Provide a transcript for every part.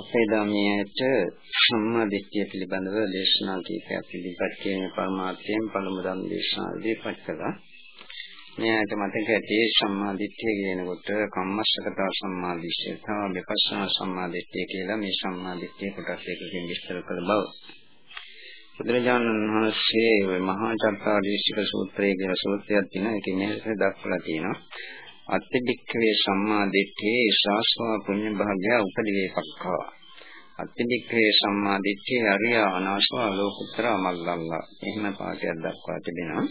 අපේ ධර්මයට සම්මාදිට්ඨිය පිළිබඳව දේශනා කීපයක් පිළිපැත් කියන පරමාර්ථයෙන් පළමු ධම් දේශනාවේදී පත් කළා. මෙයාට මතක ඇති සම්මාදිට්ඨිය කියනකොට කම්මස්සකතා සම්මාදිට්ඨිය තව විපස්සනා සම්මාදිට්ඨිය කියලා මේ සම්මාදිට්ඨිය කොටස් එකකින් විස්තර කළ බව. බුදුරජාණන් වහන්සේ මහා චත්තාරීෂික සූත්‍රය කියලා සූත්‍රයක් තියෙනවා. ඒකේ මෙහෙස දක්වලා තියෙනවා. අත්තිබික්ඛවේ සම්මා දිට්ඨියේ ශාස්වා පුඤ්ඤ භාග්‍ය උපදිවේපක්ඛා. අත්තිබික්ඛවේ සම්මා දිට්ඨිය අරිය අනාශවා ලෝකුත්තර මග්ගංගා එහෙම පාඩයක් දක්වා තිබෙනවා.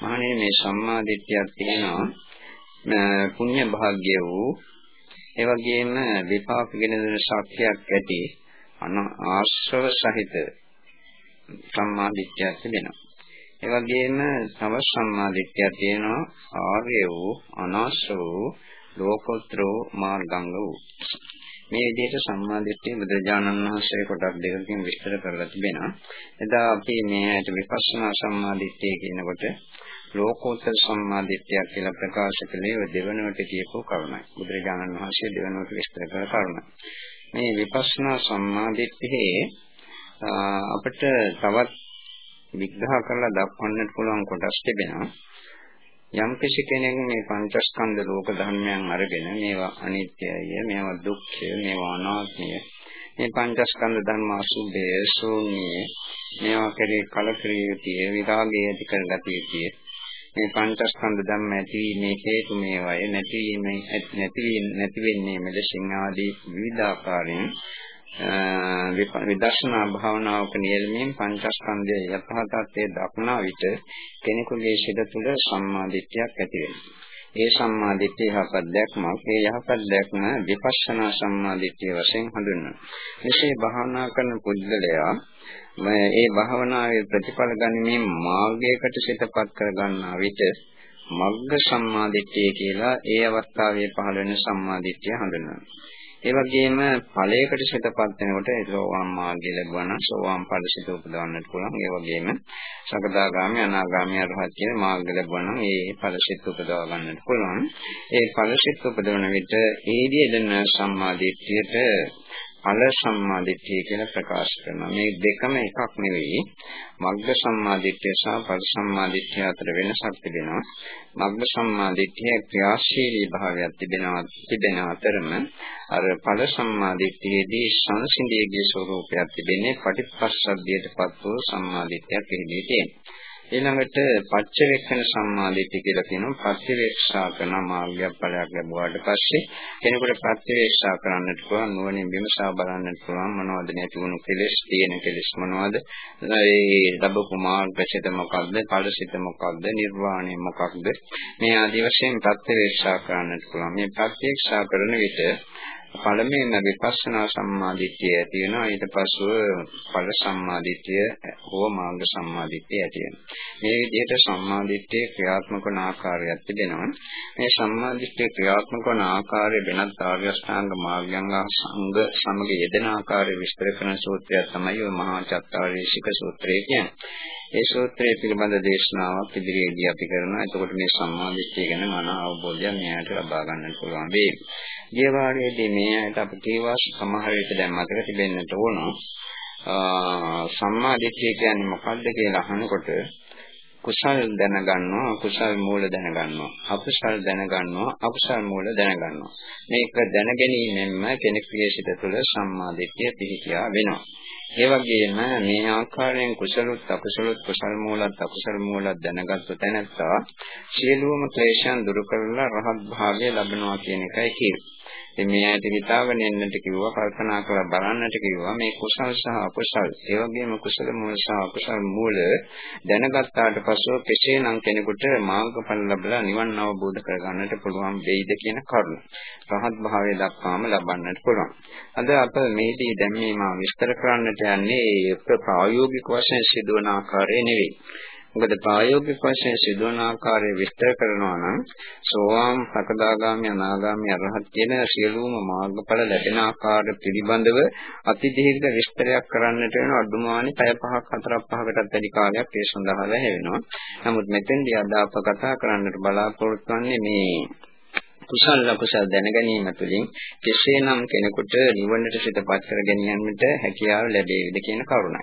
මහණෙනි මේ සම්මා දිට්ඨියක් තියෙනවා. පුඤ්ඤ භාග්‍ය වූ ඒ වගේම විපාක ගෙන දෙන ශක්තියක් ඇති ආශ්‍රව සහිත සම්මා දිට්ඨියක් තිබෙනවා. ඒ වගේම තව සම්මාදිට්ඨිය තියෙනවා ආර්ය වූ අනාශ්‍ර වූ ලෝකෝත්තර මාර්ගංග වූ මේ විදිහට සම්මාදිට්ඨිය බුදුරජාණන් වහන්සේ කොටස් දෙකකින් විස්තර කරලා තිබෙනවා. එදා අපි මේකට විපස්සනා සම්මාදිට්ඨිය කියනකොට ලෝකෝත්තර සම්මාදිට්ඨිය කියලා ප්‍රකාශ කළේ දෙවනුවට කියපු කරුණයි. බුදුරජාණන් වහන්සේ දෙවනුවට විස්තර කළ කරුණයි. මේ විපස්සනා සම්මාදිට්ඨියේ අපිට තවත් විග්‍රහ කරලා දක්වන්නට පුළුවන් කොටස් තිබෙනවා. යම් කිසි කෙනෙක් මේ පංචස්කන්ධ ලෝක ධර්මයන් අරගෙන මේවා අනිත්‍යය, මේවා දුක්ඛය, මේවා අනාත්මය, මේ පංචස්කන්ධ ධර්ම අසුභය, ශූන්‍යය, මේවා කෙරේ කලකිරිය යුතුය, විරාගය ඇති කරගත යුතුය. මේ පංචස්කන්ධ ධර්ම ඇතිවීමේ හේතු මේවාය, නැතිවීමේ නැති නැති වෙන්නේ මෙලෙසින් ආදී විවිධාකාරයෙන් විදර්ශනා භාවනාවක නියැලීමෙන් පංචස්කන්ධයේ යථා තත්ත්වයේ දක්නා විට කෙනෙකුගේ සිත තුළ සම්මාදිට්ඨියක් ඇති වෙනවා. ඒ සම්මාදිට්ඨිය යහපත් දැක්මක්. ඒ යහපත් දැක්ම විපස්සනා සම්මාදිට්ඨිය වශයෙන් හඳුන්වනවා. මෙසේ භාවනා කරන පුද්ගලයා මේ භාවනාවේ ප්‍රතිඵල ගනිමින් මාර්ගයකට සිතපත් කර ගන්නා විට මග්ග සම්මාදිට්ඨිය කියලා ඒ අවස්ථාවේ පහළ වෙන සම්මාදිට්ඨිය හඳුන්වනවා. ඒ වගේම ඵලයකට සිතපත් වෙනකොට සෝවාන් මාර්ගය ලැබුවා නම් සෝවාන් ඵල සිත උපදවන්නට පුළුවන්. ඒ වගේම සකදාගාමී අනාගාමී අරහත් කියන මාර්ග ලැබුවා නම් ඒ ඵල සිත උපදව ගන්නට පුළුවන්. ඒ ඵල සිත උපදවන විට ඒදී එදෙන සම්මාදිට්ඨියට ඵල සම්මාදිට්ඨිය කියලා ප්‍රකාශ කරනවා. මේ දෙකම එකක් නෙවෙයි. මග්ග සම්මාදිට්ඨිය සහ ඵල සම්මාදිට්ඨිය අතර වෙනසක් තිබෙනවා. මග්ග සම්මාදිට්ඨිය ක්‍රියාශීලී භාවයක් තිබෙනවා තිබෙන අතරම අර ඵල සම්මාදිට්ඨියේදී සංසිඳියගේ ස්වરૂපයක් තිබෙන්නේ පටිපස්සද්ධියටපත් වූ සම්මාදිට්ඨියක් එහිදී තියෙනවා. ඊළඟට පච්චවේක්ෂණ සම්මාදිට්ඨිය කියලා කියනවා. පච්චවේක්ෂා කරන මාර්ගය ඵලයක් ලැබුවාට පස්සේ කෙනෙකුට පච්චවේක්ෂා කරන්නට පුළුවන් නුවණින් විමසා බලන්නට පුළුවන් මොනවද නැති වුණු කෙලෙස් තියෙන කෙලෙස් මොනවද? ඒ ලැබපු මාර්ගසිත මොකක්ද? ඵලසිත මොකක්ද? නිර්වාණය මොකක්ද? මේ ආදි වශයෙන් පච්චවේක්ෂා කරන්නට පුළුවන්. මේ පච්චවේක්ෂා කරන විට පළමුවෙන් විපස්සනා සම්මාදිට්ඨිය ඇති වෙනවා ඊට පස්ව ඵල සම්මාදිට්ඨිය හෝ මාර්ග සම්මාදිට්ඨිය ඇති වෙනවා මේ විදිහට සම්මාදිට්ඨිය ක්‍රියාත්මක වන ආකාරයක් තිබෙනවා මේ සම්මාදිට්ඨිය ක්‍රියාත්මක වන ආකාරය වෙනත් ආර්ය අෂ්ටාංග මාර්ගයන් සංග සමග යෙදෙන ආකාරය විස්තර කරන සූත්‍රය තමයි ඔය මහා චත්තාරීෂික සූත්‍රය කියන්නේ ඒ සූත්‍රයේ පිළිබඳ දේශනාවක් ඉදිරියේදී අපි කරනවා. එතකොට මේ සම්මාදිට්ඨිය ගැන මන අවබෝධයක් මෙයාට ලබා ගන්නට පුළුවන් වෙයි. ගිය වාරයේදී මේ ඇයට අපි කීවා සමහර විට දැන් මතක තිබෙන්නට ඕන. සම්මාදිට්ඨිය කියන්නේ මොකක්ද කියලා අහනකොට කුසල් දැනගන්නවා කුසල් මූල දැනගන්නවා අකුසල් දැනගන්නවා අකුසල් මූල දැනගන්නවා මේක දැනගැනීමෙන්ම කෙනෙකුගේ සිත තුළ සම්මාදිට්ඨිය පිහිටියා වෙනවා ඒ වගේම මේ ආකාරයෙන් කුසලොත් අකුසලොත් කුසල මූලත් අකුසල මූලත් දැනගත්තු තැනත්තා සියලුම ක්ලේශයන් දුරු කරලා රහත් භාවය ලබනවා කියන එකයි කියන්නේ. ඉතින් මේ ඇයිද හිතාගෙන එන්නට කිව්වා කල්පනා කරලා බලන්නට කිව්වා මේ කුසල් සහ අකුසල් ඒ වගේම කුසල මූල සහ අකුසල මූල දැනගත්තාට පසුව කෙසේනම් කෙනෙකුට මාර්ගඵල ලැබලා නිවන් අවබෝධ කරගන්නට පුළුවන් වෙයිද කියන කරුණ. රහත් භාවය දක්වාම ලබන්නට පුළුවන්. අද අප මේදී දැන් මේ මා විස්තර කරන්නට යන්නේ ප්‍රායෝගික වශයෙන් සිදුවන ආකාරය නෙවෙයි. මොකද ප්‍රායෝගික වශයෙන් සිදුවන ආකාරය විස්තර කරනවා නම් සෝවාන් සකදාගාමී අනාගාමී අරහත් කියන සියලුම මාර්ගඵල ලැබෙන ආකාරය පිළිබඳව අතිදීර්ඝ විස්තරයක් කරන්නට වෙන අදුමානි 6 5ක් 4ක් 5කටත් වැඩි කාලයක් ඒ සඳහා වැය වෙනවා. නමුත් මෙතෙන්දී අද අප කතා කරන්නට බලාපොරොත්තු වෙන්නේ මේ කුසල අකුසල දැන ගැනීම තුළින් කෙසේනම් කෙනෙකුට නිවනට සිතපත් කර ගැනීමට හැකියාව ලැබෙයිද කියන කරුණයි.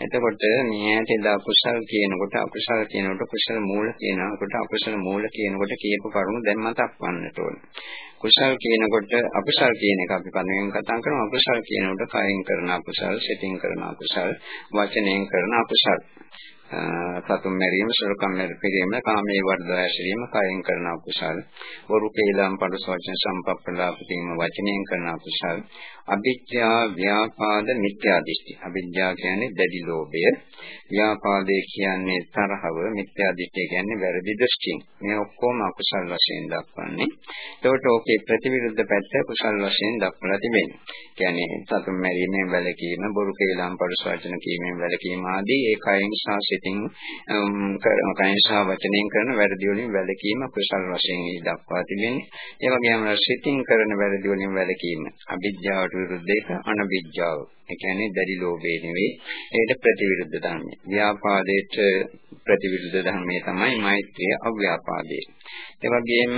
එතකොට මේ ඇටද අකුසල කියනකොට අකුසල කියනකොට කුසල මූල කියනකොට අකුසල මූල කියනකොට කියපු කරුණු දැන් මතක් වන්නට ඕන. කුසල් කියනකොට අකුසල් කියන එක අපි පදයෙන් කතා කරනවා අකුසල් කියනකොට කයෙන් කරන අකුසල් සිතින් කරන අකුසල් වචනයෙන් කරන අකුසල් සතුම් මැරීම, සොරකම් මැරීම, කාමයේ වර්ධව ඇසිරීම, කයෙන් කරන අකුසල්, වරු කේලම් පඩස වචන සම්පප්පලාප කියන වචනයෙන් කරන අකුසල්, අවිද්‍යා, ව්‍යාපාද, මිත්‍යා දෘෂ්ටි. අවිද්‍යාව කියන්නේ දැඩි ලෝභය, ව්‍යාපාදේ කියන්නේ තරහව, මිත්‍යා දෘෂ්ටි කියන්නේ වැරදි දෘෂ්ටි. මේ ඔක්කොම අකුසල් වශයෙන් දක්වන්නේ. ඒකට ඕකේ ප්‍රතිවිරුද්ධ පැත්ත කුසල් වශයෙන් දක්වලා තිබෙනවා. කියන්නේ සතුම් මැරීමෙන් වැළකීම, බොරු කේලම් පඩස වචන කීමෙන් වැළකීම ආදී ඒ කයෙන් සාසිත සිතින් කයින් සහ වචනයෙන් කරන වැරදි වලින් වැළකීම කුසල වශයෙන් දක්වා තිබෙන්නේ. ඒ වගේම සිතින් කරන වැරදි වලින් වැළකීම අවිද්‍යාවට විරුද්ධ එක අනවිද්‍යාව. ඒ කියන්නේ දැඩි ලෝභය නෙවෙයි. ඒකට ප්‍රතිවිරුද්ධ ධර්මය. ව්‍යාපාදයට ප්‍රතිවිරුද්ධ ධර්මය තමයි මෛත්‍රිය අව්‍යාපාදේ. ඒ වගේම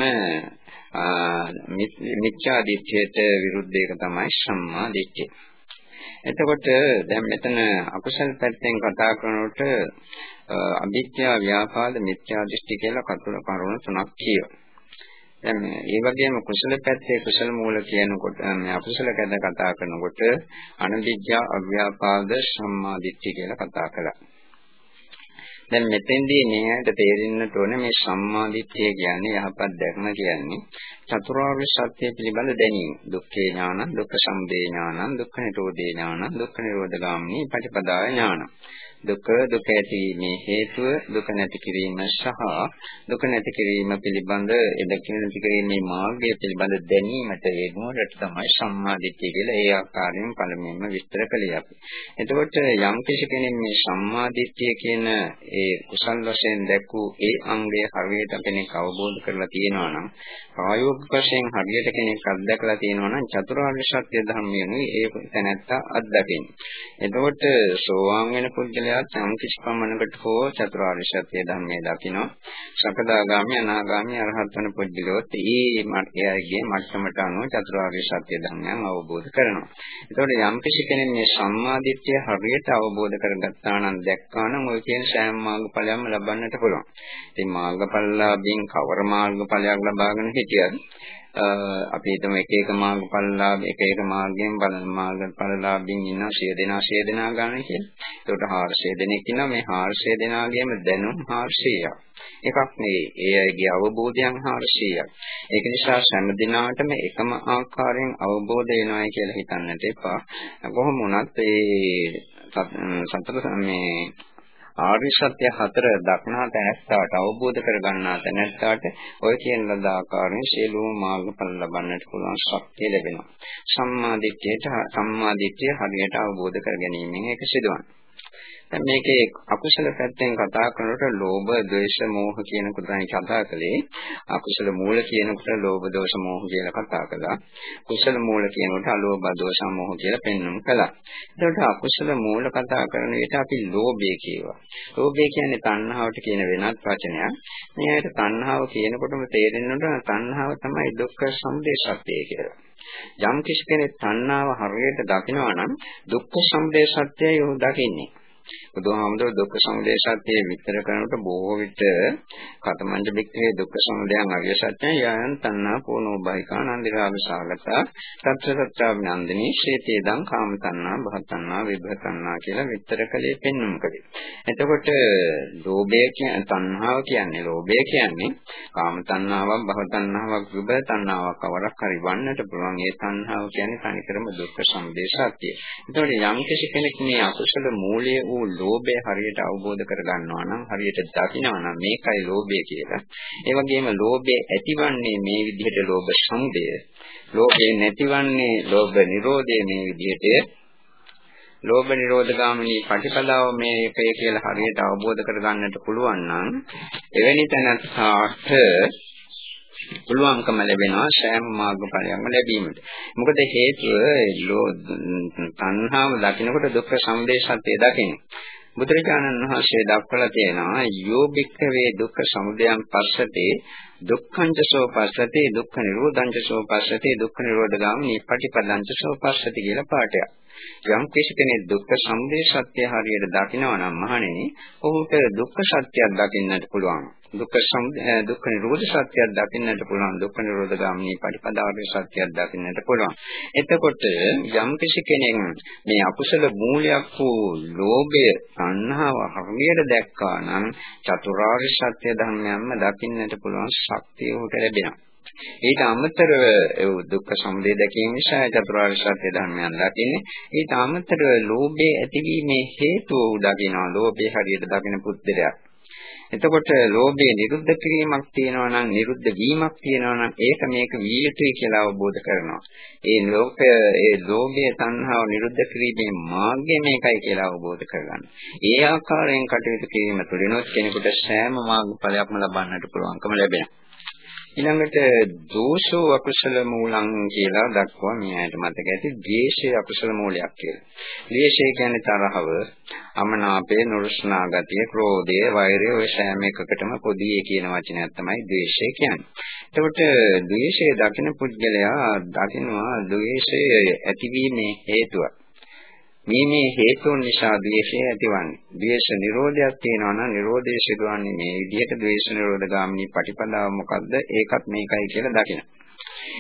මිච්ඡා දිට්ඨියට විරුද්ධ එක තමයි සම්මා දිට්ඨිය. එතකොට දැන් මෙතන අකුසල පැත්තෙන් කතා කරනකොට අවිද්‍යා ව්‍යාපාද මිත්‍යා දෘෂ්ටි කියලා කතුල කරුණු තුනක් කියනවා. දැන් මේ වගේම කුසල පැත්තේ කුසල මූල කියනකොට මේ අකුසල ගැන කතා කරනකොට අනවිද්‍යා අව්‍යාපාද සම්මාදිට්ඨිය කියලා කතා කළා. දැන් මෙතෙන්දී මෙයාට තේරෙන්නට ඕනේ මේ සම්මාදිට්ඨිය කියන්නේ යහපත් දැක්ම කියන්නේ චතුරාර්ය සත්‍ය පිළිබඳ දැනීම. දුක්ඛේ ඥාන, දුක්ඛ සමුදය ඥාන, දුක්ඛ නිරෝධේ ඥාන, දුක්ඛ නිරෝධගාමිනී පටිපදාය ඥාන. දුක දුක ඇතිවීමේ හේතුව දුක නැති කිරීම සහ දුක නැති කිරීම පිළිබඳ එදකින නැති කිරීමේ මාර්ගය පිළිබඳ දැනීමට යෙදුනට තමයි සම්මාදිට්ඨිය කියලා ඒ ආකාරයෙන් පළමුවෙන්ම විස්තර කළේ අපි. එතකොට යම් කෙනෙක් මේ සම්මාදිට්ඨිය කියන ඒ කුසල් වශයෙන් දැක්වූ ඒ අංගය හරියට කෙනෙක් අවබෝධ කරලා තියෙනවා නම් ප්‍රායෝගික වශයෙන් හරියට කෙනෙක් අත්දැකලා තියෙනවා නම් චතුරාර්ය සත්‍ය ධර්මයනේ ඒ තැනත්තා අත්දකින්නේ. එතකොට සෝවාන් වෙන පුද්ගලයා පුද්ගලයා යම් කිසි පමණකට හෝ චතුරාර්ය සත්‍ය ධර්මයේ දකිනවා. සකදාගාමි අනාගාමි අරහත් වන පුද්ගලයෝත් ඒ මාර්ගයේ මට්ටමට අනුව චතුරාර්ය සත්‍ය ධර්මයන් අවබෝධ කරනවා. ඒතකොට යම් කිසි කෙනෙක් මේ සම්මාදිට්ඨිය හරියට අවබෝධ කරගත්තා නම් දැක්කා නම් ඔය කියන සෑම මාර්ගඵලයක්ම ලබන්නට පුළුවන්. ඉතින් මාර්ගඵලලාභින් කවර මාර්ගඵලයක් ලබාගෙන හිටියත් අපි හිතමු එක එක මාර්ගඵලලාභ එක එක මාර්ගයෙන් බලන මාර්ගඵලලාභින් ඉන්න 100 දෙනා 100 දෙනා ගන්න කියලා. ඒකට 400 දෙනෙක් ඉන්නවා මේ 400 දෙනාගේම දැනුම් 400ක්. එකක් නෙවෙයි. ඒ අයගේ අවබෝධයන් 400ක්. ඒක නිසා හැම දිනාටම එකම ආකාරයෙන් අවබෝධ වෙනවායි කියලා හිතන්නට එපා. කොහොම වුණත් ඒ සතර මේ ආර්ය සත්‍ය හතර දක්නා තැනැත්තාට අවබෝධ කරගන්නා තැනැත්තාට ඔය කියන ලද ආකාරයෙන් සියලුම මාර්ගඵල ලබන්නට පුළුවන් ශක්තිය ලැබෙනවා. සම්මා දිට්ඨියට සම්මා දිට්ඨිය හරියට අවබෝධ කර ගැනීමෙන් ඒක සිදුවනවා. මේකේ අකුසල පැත්තෙන් කතා කරනකොට ලෝභ, ද්වේෂ, මෝහ කියන කුතයි කතා කළේ. අකුසල මූල කියනකොට ලෝභ, දෝෂ, මෝහ කියලා කතා කළා. කුසල මූල කියනකොට අලෝභ, දෝෂ, මෝහ කියලා පෙන්වන්න කළා. එතකොට අකුසල මූල කතා කරන විට අපි ලෝභය කියවා. ලෝභය කියන්නේ තණ්හාවට කියන වෙනත් වචනයක්. මේකට තණ්හාව කියනකොටම තේරෙන්නට තණ්හාව තමයි දුක්ඛ සමුදය සත්‍යය කියලා. යම් කිසි කෙනෙක් තණ්හාව හරියට දකිනවා නම් දුක්ඛ සමුදය සත්‍යය යොමු දකින්නේ. බුදුහාමුදුරුවෝ දුක්ඛ සමුදය සත්‍යය විස්තර කරනකොට බොහෝ විට කතමංජ බික්කේ දුක්ඛ සමුදයන් අරිය සත්‍යය යයන් තණ්හා පෝනෝ බයිකා නන්දිරාග සාගතා තත්ත්ව සත්‍යාඥාන්දිනී ශේතේදං කාම තණ්හා භව තණ්හා විභව තණ්හා කියලා විස්තර කළේ පෙන්වුම් කළේ. එතකොට ලෝභය කියන්නේ තණ්හාව කියන්නේ ලෝභය කියන්නේ කාම තණ්හාවක් භව තණ්හාවක් විභව තණ්හාවක් කවරක් හරි වන්නට පුළුවන්. ඒ තණ්හාව කියන්නේ තනිකරම දුක්ඛ සමුදය සත්‍යය. එතකොට යම් කෙනෙක් මේ අකුසල මූලයේ වූ ලෝභය හරියට අවබෝධ කරගන්නවා නම් හරියට දකිනවා නම් මේකයි ලෝභය කියලා. ඒ වගේම ලෝභය ඇතිවන්නේ මේ විදිහට ලෝභ සමුදය. ලෝභය නැතිවන්නේ ලෝභ නිරෝධය මේ විදිහට ලෝභ නිරෝධ ගාමිනී පටිපදාව මේකය කියලා හරියට අවබෝධ කරගන්නට පුළුවන් නම් එවැනි තැනට පුළුවන්කම ලැබෙනවා සෑම මාර්ගඵලයක්ම ලැබීමට. මොකද හේතුව තණ්හාව දකිනකොට දුක්ඛ සමුදය සත්‍ය දකින්නේ. බුදුරජාණන් වහන්සේ දක්වලා තියෙනවා යෝබික්කවේ දුක්ඛ සමුදයං පස්සතේ දුක්ඛංච සෝපස්සති දුක්ඛ නිරෝධංච සෝපස්සති දුක්ඛ නිරෝධ ගාමිනී පටිපදංච සෝපස්සති කියලා පාඩයක්. යම් කෙනෙක් දුක්ඛ සමුදය සත්‍ය හරියට දකිනවා නම් මහණෙනි ඔහුට දුක්ඛ සත්‍යයක් දකින්නට පුළුවන්. දුක්ඛ සමුදය දුක්ඛ නිරෝධ සත්‍යයක් දකින්නට පුළුවන්. දුක්ඛ නිරෝධ ගාමිනී පටිපදාවේ සත්‍යයක් දකින්නට පුළුවන්. එතකොට යම් කෙනෙක් මේ අකුසල මූලයක් වූ ලෝභය, සංහාව හරියට දැක්කා නම් චතුරාර්ය සත්‍ය ධර්මයන්ම දකින්නට පුළුවන් ශක්තිය උට ලැබෙනවා. ඊට අමතරව දුක්ඛ සමුදය දැකීම නිසා චතුරාර්ය සත්‍ය ධර්මයන් දකින්නේ. ඊට අමතරව ලෝභයේ ඇතිවීමේ හේතුව උදකිනවා. ලෝභය හරියට දකින පුද්දලයක්. එතකොට ලෝභයේ නිරුද්ධ කිරීමක් තියෙනවා නම් නිරුද්ධ වීමක් තියෙනවා නම් ඒක මේක විය යුතුයි කියලා අවබෝධ කරනවා. ඒ ලෝකය ඒ ලෝභයේ තණ්හාව නිරුද්ධ කිරීමේ මාර්ගය මේකයි කියලා අවබෝධ කරගන්න. ඒ ආකාරයෙන් කටයුතු කිරීම තුළිනුත් කෙනෙකුට සෑම මාර්ගඵලයක්ම ලබන්නට පුළුවන්කම ලැබෙනවා. ඊළඟට දෝෂෝ අකුසල මූලං කියලා දක්වා මේ ඇයිට මතක ඇති ද්වේෂය අකුසල මූලයක් කියලා. ද්වේෂය කියන්නේ තරහව, අමනාපය, නුරුස්නා ගතිය, ක්‍රෝධය, වෛරය ඔය සෑම එකකටම පොදි කියන වචනයක් තමයි ද්වේෂය කියන්නේ. එතකොට ද්වේෂය දකින පුද්ගලයා දකිනවා ද්වේෂය ඇතිවීමේ හේතුවක්. මේ මේ හේතුන් නිසා ද්වේෂය ඇතිවන්නේ. ද්වේෂ නිරෝධයක් තියෙනවා නම් නිරෝධය සිදුවන්නේ මේ විදිහට ද්වේෂ නිරෝධ ගාමිනී පටිපදාව මොකද්ද? ඒකත් මේකයි කියලා දකින්න.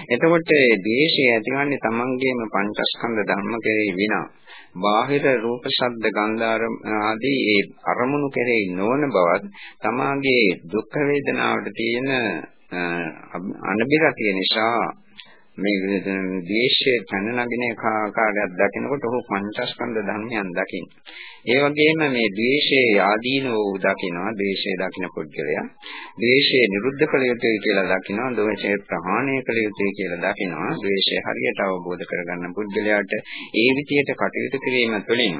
එතකොට ද්වේෂය ඇතිවන්නේ තමන්ගේම පංචස්කන්ධ ධර්ම කෙරෙහි විනා. බාහිර රූප ශබ්ද ගන්ධ ආදී ඒ අරමුණු කෙරෙහි නොවන බවත් තමාගේ දුක් වේදනාවට තියෙන අනබිරතිය නිසා මේ ද්වේෂයේ තන නගින ආකාරයක් දකිනකොට ඔහු පංචස්කන්ධ ධර්මයන් දකින්න. ඒ වගේම මේ ද්වේෂයේ ආදීනව දකිනවා, ද්වේෂයේ දකින පුද්ගලයා. ද්වේෂය නිරුද්ධ කළ යුතුයි කියලා දකිනවා, ද්වේෂය ප්‍රහාණය කළ යුතුයි කියලා දකිනවා. ද්වේෂය හරියට අවබෝධ කරගන්න පුද්ගලයාට ඒ විදිහට කටයුතු කිරීම තුළින්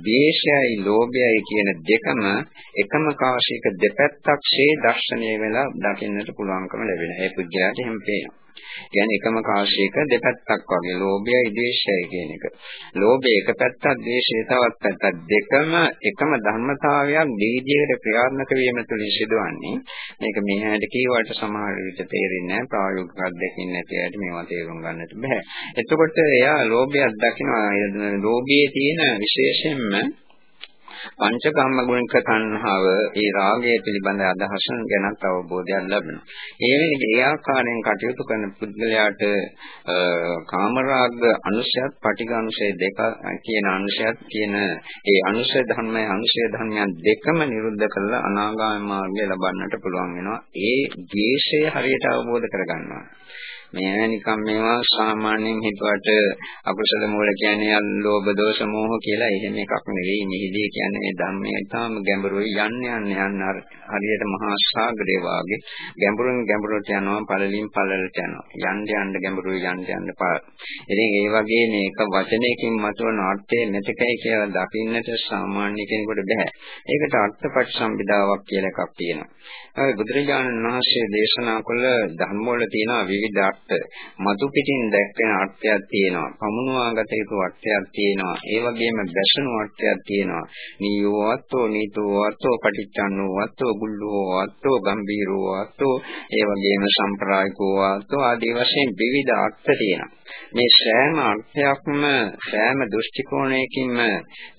ද්වේෂයයි ලෝභයයි කියන දෙකම එකම කාශයක දෙපැත්තක්සේ දර්ශනය වෙලා දකින්නට පුළුවන්කම ලැබෙනවා. ඒ පුද්ගලයාට එහෙම පේනවා. කියන්නේ එකම කාශයක දෙපැත්තක් වගේ ලෝභයයි ද්වේෂයයි කියන එක. ලෝභය එක පැත්තක්, ද්වේෂය තවත් පැත්තක්. දෙකම එකම ධර්මතාවයක් දීජයකට ක්‍රියාත්මක වීම තුළින් සිදුවන්නේ. මේක මේ හැට කීවට සමහර විට තේරෙන්නේ නැහැ. ප්‍රායෝගික අත්දැකීම් නැති අයට මේවා තේරුම් ගන්නට බෑ. එතකොට එයා ලෝභයක් දකිනවා. ලෝභයේ තියෙන විශේෂයෙන්ම පංචකම්ම ගුණික තණ්හාව ඒ රාගය පිළිබඳ අදහස ගැනත් අවබෝධයක් ලැබෙනවා. ඒ වෙලේ ඒ ආකාරයෙන් කටයුතු කරන පුද්ගලයාට කාමරාග අනුශයත් පටිඝ අනුශය දෙක කියන අනුශයත් කියන ඒ අනුශය ධර්මය අනුශය ධර්මයන් දෙකම නිරුද්ධ කරලා අනාගාමී මාර්ගය ලබන්නට පුළුවන් වෙනවා. ඒ ද්වේෂය හරියට අවබෝධ කරගන්නවා. මේ නිකම් මේවා සාමාන්‍යයෙන් හිතුවට අකුසල මූල කියන්නේ ලෝභ දෝෂ මෝහ කියලා එහෙම එකක් නෙවෙයි මෙහිදී කියන්නේ මේ ධම්මයේ තාම ගැඹුරුයි යන්න යන්න යන්න හරියට මහා සාගරේ වාගේ ගැඹුරින් ගැඹුරට යනවා පළලින් පළලට යනවා යන්න යන්න ගැඹුරුයි යන්න යන්න පාර. ඉතින් ඒ වගේ මේක වචනයකින් මතුවන අර්ථය නැතිකයි කියලා දකින්නට සාමාන්‍ය කෙනෙකුට බෑ. ඒකට අර්ථපටි සම්බිදාවක් කියලා එකක් තියෙනවා. ඒ බුදුරජාණන් වහන්සේ දේශනා කළ ධර්ම වල තියෙන විවිධ අර්ථ මතු පිටින් දැක්වෙන අර්ථයක් තියෙනවා. පමුණුවාගත යුතු අර්ථයක් තියෙනවා. ඒ වගේම දැසණු අර්ථයක් තියෙනවා. නීයෝ අත්තෝ නීතෝ අත්තෝ පටිච්චන්නෝ අත්තෝ ගුල්ලෝ අත්තෝ ගම්බීරෝ අත්තෝ ඒ වගේම සම්ප්‍රායිකෝ අත්තෝ ආදී වශයෙන් විවිධ අර්ථ තියෙනවා. මේ සෑම අර්ථයක්ම සෑම දෘෂ්ටි කෝණයකින්ම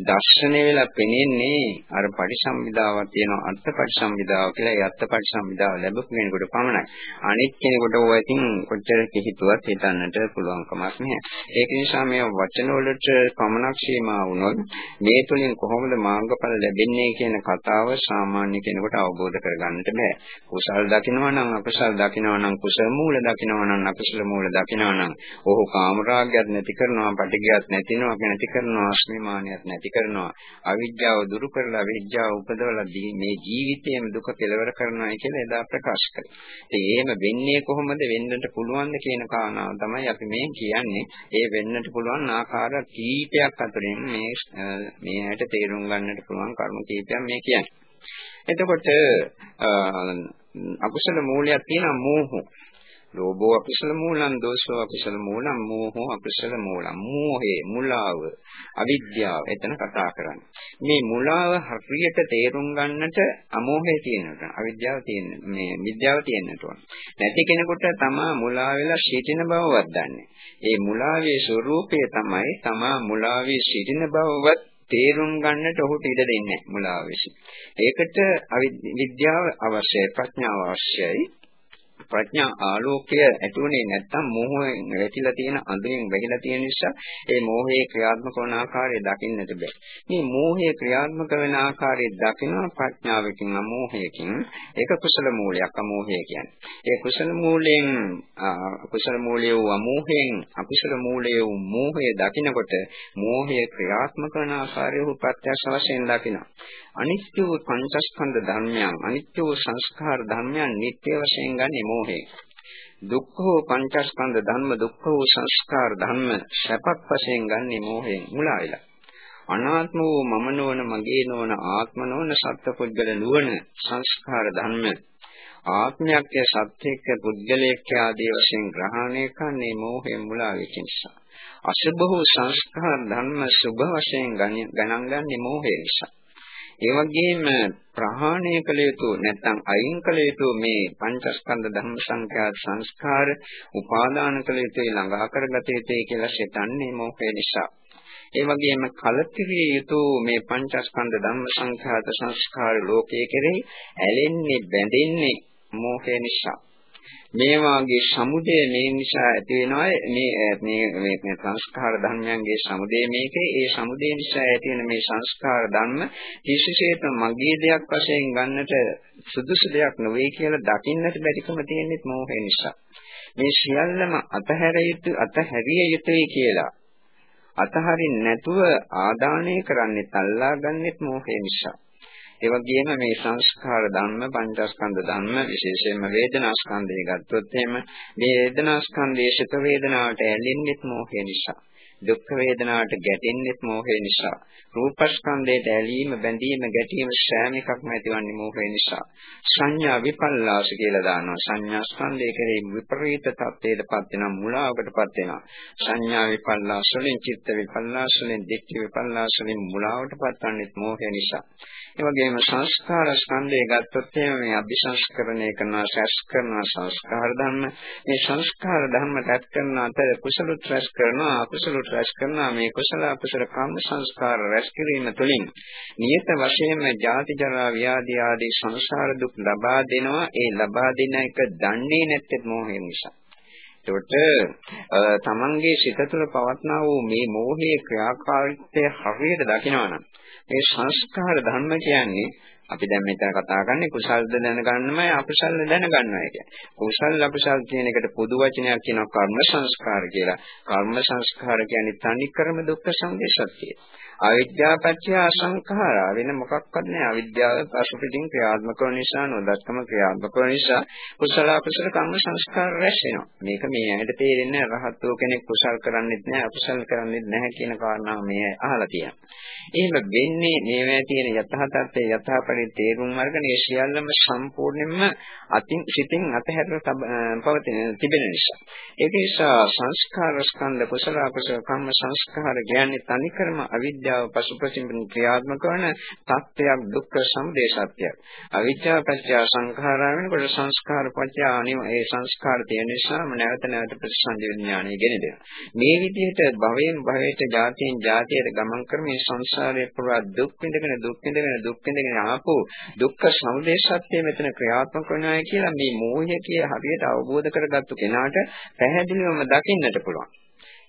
දර්ශනය වෙලා පෙනෙන්නේ අර පරිසම්විදාවක් තියෙන අර්ථ පරිසම්විදාව කියලා. ඒ අර්ථ පරිසම්විදාව ලැබපු කෙනෙකුට පමණයි. අනිත් කෙනෙකුට ඕවා ඉතින් කොච්චර කිහිපුවත් හිතන්නට පුළුවන් කමක් නැහැ. ඒක නිසා මේ වචන වලට පමණක් සීමා වුණොත් මේ තුලින් කොහොමද මාර්ගඵල ලැබෙන්නේ කියන කතාව සාමාන්‍ය කෙනෙකුට අවබෝධ කරගන්නට බෑ. කුසල් දකිනවා නම් අකුසල් දකිනවා නම් කුසල මූල දකිනවා නම් අකුසල මූල දකිනවා නම් ඔහු කාමරාගයත් නැති කරනවා, පටිඝයත් නැතිනවා, නැති කරනවා, අස්මිමානියත් නැති කරනවා. අවිද්‍යාව දුරු කරලා විද්‍යාව උපදවලා මේ ජීවිතයේම දුක කෙලවර කරනවා කියලා එදා ප්‍රකාශ කළේ. ඉතින් එහෙම වෙන්නේ කොහොමද වෙන්නට පුළුවන්ද කියන කාරණාව තමයි අපි මේ කියන්නේ. ඒ වෙන්නට පුළුවන් ආකාර කීපයක් අතරින් මේ මේ හැට තේරුම් ගන්නට පුළුවන් කරුණු කීපයක් මේ කියන්නේ. එතකොට අකුසල මූලයක් තියෙන මෝහ. ලෝභෝ අකුසල මූලං දෝෂෝ අකුසල මූලං මෝහෝ අකුසල මූලං. මෝහේ මුලාව අවිද්‍යාව එතන කතා කරන්නේ. මේ මුලාව හරියට තේරුම් ගන්නට අමෝහය තියෙනට අවිද්‍යාව තියෙන මේ විද්‍යාව තියෙන්නට ඕන. නැති කෙනෙකුට තමා මුලා වෙලා සිටින බවවත් දන්නේ ඒ මුලාවේ ස්වરૂපය තමයි තමා මුලාවේ සිටින බවවත් තේරුම් ගන්නට ඔහුට ඉඩ දෙන්නේ මුලාව විසින්. ඒකට විද්‍යාව අවශ්‍යයි ප්‍රඥාව අවශ්‍යයි. ප්‍රඥා ආලෝකය ඇතුනේ නැත්තම් මෝහයෙන් වැටිලා තියෙන අඳුරෙන් වැහිලා තියෙන නිසා ඒ මෝහයේ ක්‍රියාත්මක වන ආකාරය දකින්නට බෑ. මේ මෝහයේ ක්‍රියාත්මක වෙන ආකාරය දකින ප්‍රඥාවකින් අමෝහයකින් ඒක කුසල මූලයක් අමෝහය කියන්නේ. ඒ කුසල මූලයෙන් කුසල මූලයේ වූ අමෝහයෙන් අකුසල මූලයේ වූ මෝහය දකිනකොට මෝහයේ ක්‍රියාත්මක වන ආකාරය උ ප්‍රත්‍යක්ෂ වශයෙන් දකිනවා. අනිත්‍ය වූ පංචස්කන්ධ ධර්මයන් අනිත්‍ය වූ සංස්කාර ධර්මයන් නිට්ටය වශයෙන් ගන්නේ මෝහයෙන්. දුක්ඛ වූ පංචස්කන්ධ ධර්ම දුක්ඛ වූ සංස්කාර ධර්ම සැපක් වශයෙන් ගන්නේ මෝහයෙන් මුලා වෙලා. අනාත්ම වූ මම නොවන මගේ නොවන ආත්ම නොවන සත්පුද්ගල නුවණ සංස්කාර ධර්ම ආත්මයක් සත්‍යයක පුද්ගලයක් ආදී වශයෙන් ග්‍රහණය කරන්නේ මෝහයෙන් මුලා වෙච්ච නිසා. අසුභ වූ සංස්කාර ධර්ම සුභ වශයෙන් ගණන් ගන්නේ මෝහය නිසා. ඒ වගේම ප්‍රහාණය කළ යුතු නැත්නම් අයින් කළ යුතු මේ පංචස්කන්ධ ධර්ම සංඛ්‍යාත සංස්කාර උපාදාන කළ යුතුයි ළඟා කරගත යුතුයි කියලා සිතන්නේ මොකේ නිසා. ඒ වගේම කලතිරිය යුතු මේ පංචස්කන්ධ ධම්ම සංඛාත සංස්කාර ලෝකයේ කෙරෙහි ඇලෙන්නේ බැඳෙන්නේ මෝහය නිසා. මේ වාගේ සමුදය මේ නිසා ඇති වෙනවා. මේ මේ මේ සංස්කාර ධර්මයන්ගේ සමුදය මේකේ. ඒ සමුදය නිසා ඇති වෙන මේ සංස්කාර ධර්ම කිසිසේත් මගේ දෙයක් වශයෙන් ගන්නට සුදුසු දෙයක් නොවේ කියලා දකින්නට බැරිකම තියෙන්නේ මෝහය නිසා. මේ සියල්ලම අතහැර යුතු අතහැරිය යුතුයි කියලා. අතහරින්න නැතුව ආදානය කරන්නේ තල්ලා ගන්නෙත් මෝහය නිසා. ඒ වගේම මේ සංස්කාර ධර්ම පංචස්කන්ධ ධර්ම විශේෂයෙන්ම වේදනා ස්කන්ධය ගත්තොත් එහෙම මේ වේදනා ස්කන්ධයේ සිත වේදනාවට ඇලෙන්නෙත් මොහේ නිසා දුක් වේදනාවට ගැටෙන්නෙත් මෝහය නිසා. රූපස්කන්ධයට ඇලීම, බැඳීම, ගැටීම සෑම එකක්ම ඇතිවන්නේ මෝහය නිසා. සංඥා විපල්ලාස කියලා දානවා. සංඥා ස්කන්ධය කෙරෙහි විපරීත තත්ත්වයකටපත් වෙනවා, මුලාවකටපත් වෙනවා. සංඥා විපල්ලාස වලින්, චිත්ත විපල්ලාස වලින්, දිට්ඨි විපල්ලාස වලින් මුලාවටපත් වන්නේ මෝහය නිසා. ඒ වගේම සංස්කාර ස්කන්ධය ගත්තොත් එහෙම මේ අபிසංස්කරණය කරනවා, සැස් කරනවා සංස්කාර ධර්ම. මේ සංස්කාර ධර්ම රැස් කරන අතර කුසලුත් රැස් කරනවා, අකුසලුත් රැස් කරනවා. මේ කුසල අකුසල කර්ම සංස්කාර රැස් කිරීම තුළින් නියත වශයෙන්ම ජාති ජරා ව්‍යාධි ආදී සංසාර දුක් ලබා දෙනවා. ඒ ලබා දෙන එක දන්නේ නැත්තේ මෝහය නිසා. එතකොට තමන්ගේ සිත තුළ පවත්නා වූ මේ මෝහයේ ක්‍රියාකාරීත්වය හරියට දකිනවනම් මේ සංස්කාර ධර්ම කියන්නේ අපි දැන් මෙතන කතා කරන්නේ කුසල්ද දැනගන්නමයි අකුසල්ද දැනගන්නමයි කියන්නේ. කුසල් අකුසල් කියන එකට පොදු වචනයක් කියනවා කර්ම සංස්කාර කියලා. කර්ම සංස්කාර කියන්නේ තනි ක්‍රම දුක්ඛ සමුදය සත්‍යය. අවිද්‍යාව පත්‍ය අසංඛාරා වෙන මොකක්වත් නැහැ. අවිද්‍යාව පසුපිටින් ක්‍රියාත්මක වන නිසා නොදත්කම ක්‍රියාත්මක වන නිසා කුසල අකුසල කර්ම සංස්කාර රැස් වෙනවා. මේක මේ ඇයිද තේරෙන්නේ රහත්ෝ කෙනෙක් කුසල් කරන්නේත් නැහැ අකුසල් කරන්නේත් නැහැ කියන කාරණාව මේ අහලා තියෙනවා. එහෙම වෙන්නේ මේවා තියෙන යථා තත්ත්වයේ යථාපරි තේරුම් අරගෙන ඒ සියල්ලම සම්පූර්ණයෙන්ම අතින් සිතින් අතහැර පවතින තිබෙන නිසා. ඒක නිසා සංස්කාර ස්කන්ධ කුසල අකුසල කර්ම සංස්කාර කියන්නේ තනිකරම අවිද්‍යාව පසුපසින් ක්‍රියාත්මක වන තත්ත්වයක් දුක්ඛ සමුදය සත්‍යයක්. අවිද්‍යාව පත්‍ය සංඛාරා වෙනකොට සංස්කාර පත්‍ය අනිව ඒ සංස්කාර තියෙන නිසාම නැවත නැවත ප්‍රතිසන්දි විඥානය ගෙන දෙනවා. මේ විදිහට භවයෙන් භවයට ජාතියෙන් ජාතියට ගමන් කරමින් සංසාරයේ පුරා දුක් විඳගෙන දුක් විඳගෙන දුක් විඳගෙන ආපු දුක්ඛ සමුදය සත්‍ය මෙතන ක්‍රියාත්මක වෙනවා කියලා මේ මෝහය කිය හරියට අවබෝධ කරගත්තු කෙනාට පැහැදිලිවම දකින්නට පුළුවන්.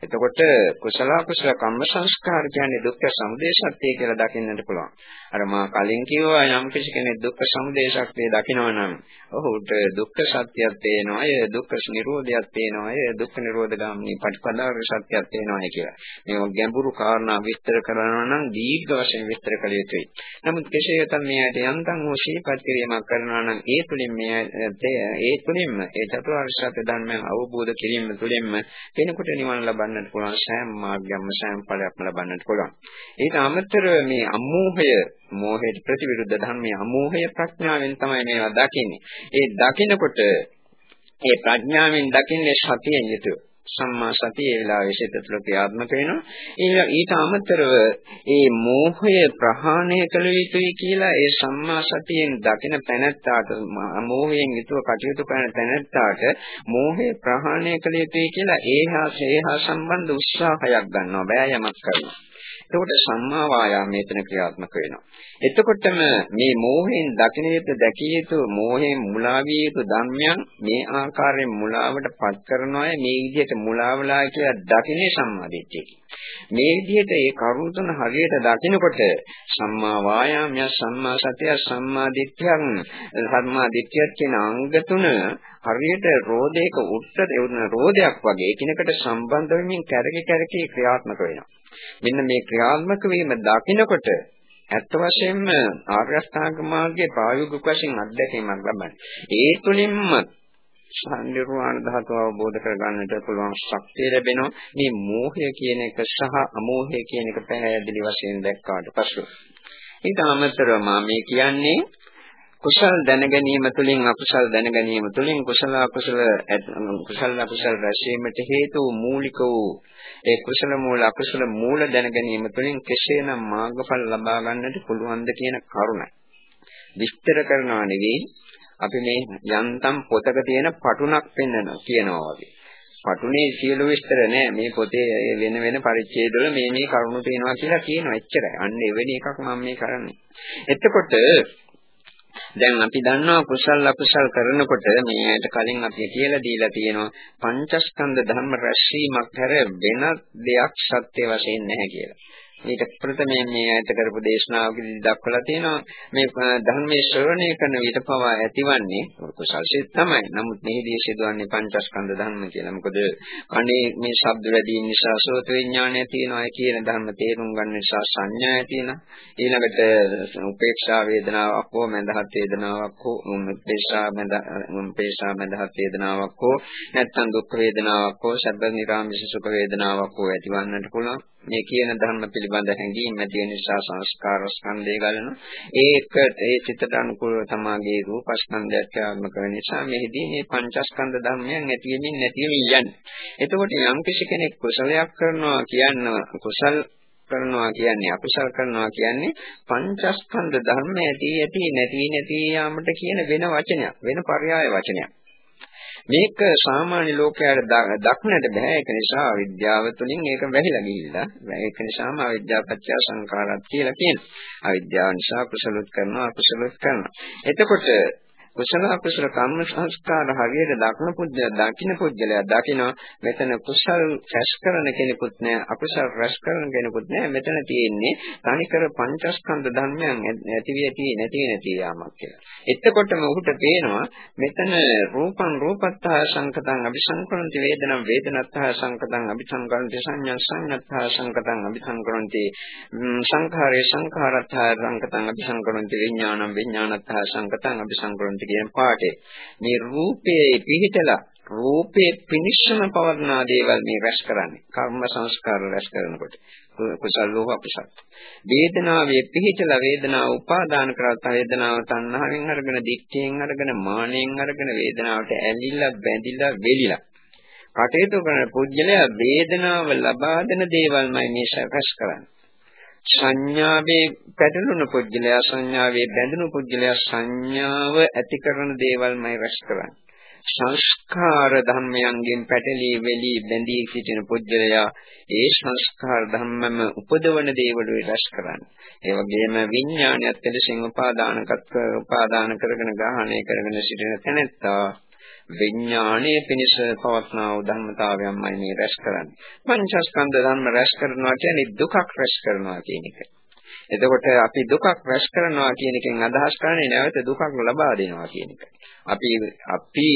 එතකොට කුසල කුසල කම්ම සංස්කාර කියන්නේ දුක්ඛ සමුදය සත්‍ය කියලා දකින්නට පුළුවන්. අර මා කලින් කිව්වා යම් කිසි කෙනෙක් දුක්ඛ සමුදය සත්‍ය දකිනවා නම් ඔහුට දුක්ඛ සත්‍යයක් තේනවා, ඒ දුක්ඛ නිරෝධයක් තේනවා, ඒ දුක්ඛ නිරෝධ ගාමිනී පටිපදාර සත්‍යයක් තේනවා කියලා. මේක ගැඹුරු කාරණා විස්තර කරනවා නම් දීර්ඝ වශයෙන් විස්තර කළ යුතුයි. නමුත් කෙසේ වෙතත් මෙයට යන්තම් හෝ ශීපත් කිරීමක් කරනවා නම් ඒ තුලින් මේ ඒ තුලින්ම ඒ චතුරාර්ය සත්‍ය ධර්මයන් අවබෝධ කිරීම තුලින්ම කෙනෙකුට නිවන ලබන්නට පුළුවන් සෑම මාර්ගයක්ම සෑම ඵලයක්ම ලබන්නට පුළුවන්. ඊට අමතරව මේ අමෝහය මෝහයට ප්‍රතිවිරුද්ධ ධර්මයේ අමෝහය ප්‍රඥාවෙන් තමයි මේවා දකින්නේ. ඒ දකිනකොට ඒ ප්‍රඥාවෙන් දකින්නේ සතියෙන් යුතුව. සම්මා සතිය ඒ වෙලාවේ සිත තුළ ක්‍රියාත්මක වෙනවා. ඒ ඊට අමතරව ඒ මෝහය ප්‍රහාණය කළ යුතුයි කියලා ඒ සම්මා සතියෙන් දකින පැනැත්තාට මෝහයෙන් යුතුව කටයුතු කරන පැනැත්තාට මෝහය ප්‍රහාණය කළ යුතුයි කියලා ඒහා සේහා සම්බන්ධ උත්සාහයක් ගන්නවා බෑයමක් කරනවා. එතකොට සම්මා වායාම මෙතන ක්‍රියාත්මක වෙනවා. එතකොටම මේ මෝහයෙන් දකින යුතු දැකිය යුතු මෝහයෙන් මුලා විය යුතු ධර්මයන් මේ ආකාරයෙන් මුලාවට පත් කරනවා මේ විදිහට මුලාවලා කියලා දකින්නේ සම්මාදිට්ඨියකි. මේ විදිහට ඒ කරුණ තුන හරියට දකිනකොට සම්මා වායාමය සම්මා සතිය සම්මා දිට්ඨියන් සම්මා දිට්ඨියත් කියන අංග තුන හරියට රෝදයක උත්තර රෝදයක් වගේ එකිනෙකට සම්බන්ධ වෙමින් කැරකි කැරකි ක්‍රියාත්මක වෙනවා. මෙන්න මේ ක්‍රියාත්මක වීම දකිනකොට ඇත්ත වශයෙන්ම ආර්ය අෂ්ටාංග මාර්ගයේ ප්‍රායෝගික වශයෙන් අත්දැකීමක් ලබන්නේ. ඒ තුලින්ම සංනිර්වාණ ධාතුව අවබෝධ කරගන්නට පුළුවන් ශක්තිය ලැබෙනවා. මේ මෝහය කියන එක සහ අමෝහය කියන එක පැහැදිලි වශයෙන් දැක්කාට පසු. ඊට අමතරව මා මේ කියන්නේ කුසල් දැන ගැනීම තුළින් අකුසල් දැන ගැනීම තුළින් කුසල අකුසල කුසල අකුසල රැසීමට හේතු මූලික වූ ඒ කුසල මූල අකුසල මූල දැන ගැනීම තුළින් කෙසේනම් මාර්ගඵල ලබා ගන්නට පුළුවන්ද කියන කරුණයි. විස්තර කරනවා නෙවෙයි අපි මේ යන්තම් පොතක තියෙන පටුණක් පෙන්වනවා කියනවා වගේ. පටුනේ සියලු විස්තර නෑ මේ පොතේ වෙන වෙන පරිච්ඡේදවල මේ මේ කරුණු තියෙනවා කියලා කියනවා එච්චරයි. අන්න එවැනි එකක් මම මේ කරන්නේ. එතකොට දැන් අපි දන්නවා කුසල් අකුසල් කරනකොට මේකට කලින් අපි කියලා දීලා තියෙනවා පංචස්කන්ධ ධර්ම රැස්වීමක් හැර වෙනත් දෙයක් සත්‍ය වශයෙන් නැහැ කියලා. මේක ප්‍රථමයෙන් මේ ඇයට කරපු දේශනාවකදී දක්වලා තියෙනවා මේ ධර්මයේ ශ්‍රවණය කරන විට පවා ඇතිවන්නේ කුසල්සිත තමයි. නමුත් මෙහිදී සිදුවන්නේ පංචස්කන්ධ ධර්ම කියලා. මොකද කනේ මේ ශබ්ද වැඩි නිසා සෝත විඥානය තියෙනවා කියන ධර්ම තේරුම් ගන්න නිසා සංඥාය තියෙනවා. ඊළඟට උපේක්ෂා වේදනාවක් හෝ මඳහත් වේදනාවක් හෝ උපේක්ෂා මඳ උපේක්ෂා මඳහත් වේදනාවක් හෝ නැත්නම් දුක් වේදනාවක් හෝ සබ්බ නිරාමිෂ සුඛ වේදනාවක් හෝ ඇතිවන්නට පුළුවන්. මේ කියන ධර්ම පිළිබඳ පිළිබඳ හැඟීම් ඇති වෙන නිසා සංස්කාර ස්කන්ධය ගලනවා. ඒක ඒ චිත්තට අනුකූලව තමගේ රූපස්කන්ධයට ආත්මක වෙන නිසා මෙහිදී මේ පංචස්කන්ධ ධර්මයන් ඇති වෙමින් නැති වෙමින් යන්නේ. එතකොට යම් කෙනෙක් කුසලයක් කරනවා කියන කුසල් කරනවා කියන්නේ අකුසල් කරනවා කියන්නේ පංචස්කන්ධ ධර්ම ඇති ඇති නැති නැති යාමට කියන වෙන වචනයක් වෙන පర్యాయ වචනයක් මේක සාමාන්‍ය ලෝකයට දක්නට බෑ. ඒක නිසා අවිද්‍යාව තුළින් ඒක වැහිලා ගිහිල්ලා. ඒක නිසාම අවිද්‍යාව පත්‍ය සංඛාරات කියලා කියනවා. අවිද්‍යාව නිසා කුසලොත් කරනවා අකුසලොත් කරනවා. එතකොට කුසල අකුසල කම්ම සංස්කාර හරියට දක්න පුද්ගලයා දකින්න පුද්ගලයා දකිනවා මෙතන කුසල් රැස් කරන කෙනෙකුත් නෑ අකුසල් රැස් කරන කෙනෙකුත් නෑ මෙතන තියෙන්නේ තනිකර පංචස්කන්ධ ධර්මයන් ඇතිවිය ඇති නැති නැති යාමක් කියලා. එතකොටම ඔහුට පේනවා මෙතන රූපං රූපත්තා සංකතං අபிසංකරන්ති වේදනං වේදනත්තා සංකතං අபிසංකරන්ති සංඥා සංඥත්තා සංකතං අபிසංකරන්ති සංඛාරේ සංඛාරත්තා සංකතං අபிසංකරන්ති විඥානං විඥානත්තා සංකතං අபிසංකරන්ති කියන පාඩේ. මේ රූපයේ පිහිටලා රූපයේ පිනිශ්‍රම පවර්ණා දේවල් මේ රැස් කරන්නේ. කර්ම සංස්කාර රැස් කරනකොට. කුසල ලෝහ අපසත්. වේදනාවේ පිහිටලා වේදනාව උපාදාන කරත් වේදනාව තණ්හාවෙන් අරගෙන දික්කයෙන් අරගෙන මානෙන් අරගෙන වේදනාවට ඇලිලා බැඳිලා වෙලිලා කටයුතු කරන පුජ්‍යලයා වේදනාව ලබා දෙන දේවල්මයි මේ රැස් කරන්නේ. සංඥාවේ පැටලුණු පුජ්‍යලයා සංඥාවේ බැඳුණු පුජ්‍යලයා සංඥාව ඇති කරන දේවල්මයි රැස් කරන්නේ. සංස්කාර ධර්මයන්ගෙන් පැටලී වෙලී බැඳී සිටින පුජ්‍යලයා ඒ සංස්කාර ධර්මම උපදවන දේවලුයි රැස් කරන්නේ. ඒ වගේම විඥානයත් එලෙසින් උපාදානකත් උපාදාන කරගෙන ග්‍රහණය කරගෙන සිටින තැනැත්තා විඥානයේ පිනිස පවත්නා වූ ධර්මතාවයන්මයි මේ රැස් කරන්නේ. පංචස්කන්ධ ධර්ම රැස් කරනවා කියන්නේ දුකක් රැස් කරනවා කියන එක. එතකොට අපි දුකක් රැස් කරනවා කියන එකෙන් අදහස් කරන්නේ නැවත දුකක් ලබා දෙනවා කියන එක. අපි අපි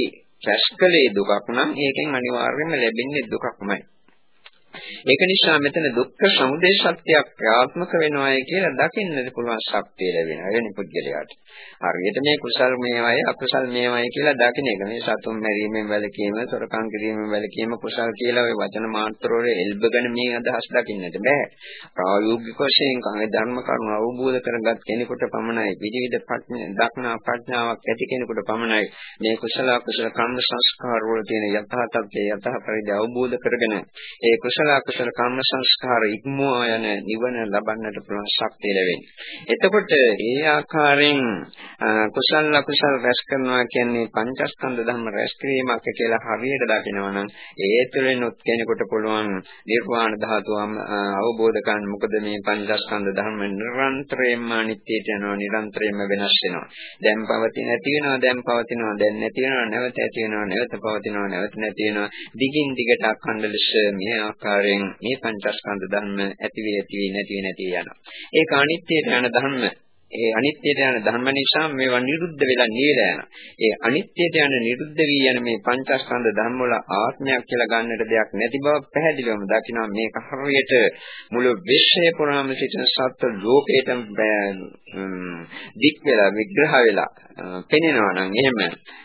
රැස් කළේ දුකක් නම් ඒකෙන් අනිවාර්යයෙන්ම ලැබෙන්නේ දුකක්මයි. ඒක නිසා මෙතන දුක්ඛ සමුදය සත්‍යයක් ක්‍රියාත්මක වෙනවායි කියලා දකින්නට පුළුවන් ශක්තිය ලැබෙනවා වෙන පුද්ගලයාට. හරියට මේ කුසල් මේවයි අකුසල් මේවයි කියලා දකින්න එක. මේ සතුන් මැරීමෙන් වැළකීම, සොරකම් කිරීමෙන් වැළකීම කුසල් කියලා ওই වචන මාත්‍ර වල එල්බගෙන මේ අදහස් දකින්නට බෑ. ප්‍රායෝගික වශයෙන් කන්නේ ධර්ම කරුණ අවබෝධ කරගත් කෙනෙකුට පමණයි විවිධ දක්නා ප්‍රඥාවක් ඇති කෙනෙකුට පමණයි මේ කුසල අකුසල කර්ම සංස්කාර වල තියෙන යථා තත්ත්වය යථා පරිදි අවබෝධ කරගෙන ඒ කුසල අකුසල කර්ම සංස්කාර ඉක්මවා යන නිවන ලබන්නට පුළුවන් ශක්තිය ලැබෙන්නේ. එතකොට ඒ ආකාරයෙන් කුසල අකුසල රැස් කරනවා කියන්නේ පංචස්කන්ධ ධර්ම රැස් කිරීමක් කියලා හරියට දකිනවා නම් ඒ තුළින් උත් කෙනෙකුට පුළුවන් නිර්වාණ ධාතුව අවබෝධ කරගන්න. මොකද මේ පංචස්කන්ධ ධර්ම නිරන්තරයෙන්ම අනිත්‍යයට යනවා නිරන්තරයෙන්ම වෙනස් වෙනවා. දැන් පවතින නැති වෙනවා දැන් පවතිනවා දැන් නැති වෙනවා නැවත ඇති වෙනවා නැවත පවතිනවා නැවත නැති වෙනවා. දිගින් දිගට අඛණ්ඩ ලෙස මේ ආකාරයෙන් මේ පංචස්කන්ධ ධර්ම ඇති වේ ඇති වේ නැති වේ නැති යනවා. ඒක අනිත්‍යයට යන ධර්ම ඒ අනිත්‍යයට යන ධර්ම නිසා මේවා නිරුද්ධ වෙලා නියලා යනවා. ඒ අනිත්‍යයට යන නිරුද්ධ වී යන මේ පංචස්කන්ධ ධර්ම වල ආත්මයක් කියලා ගන්නට දෙයක් නැති බව පැහැදිලිවම දකිනවා මේක හරියට මුළු විශ්වය පුරාම සිටින සත්ත්ව ලෝකයටම දික් වෙලා විග්‍රහ වෙලා පෙනෙනවා නම් එහෙම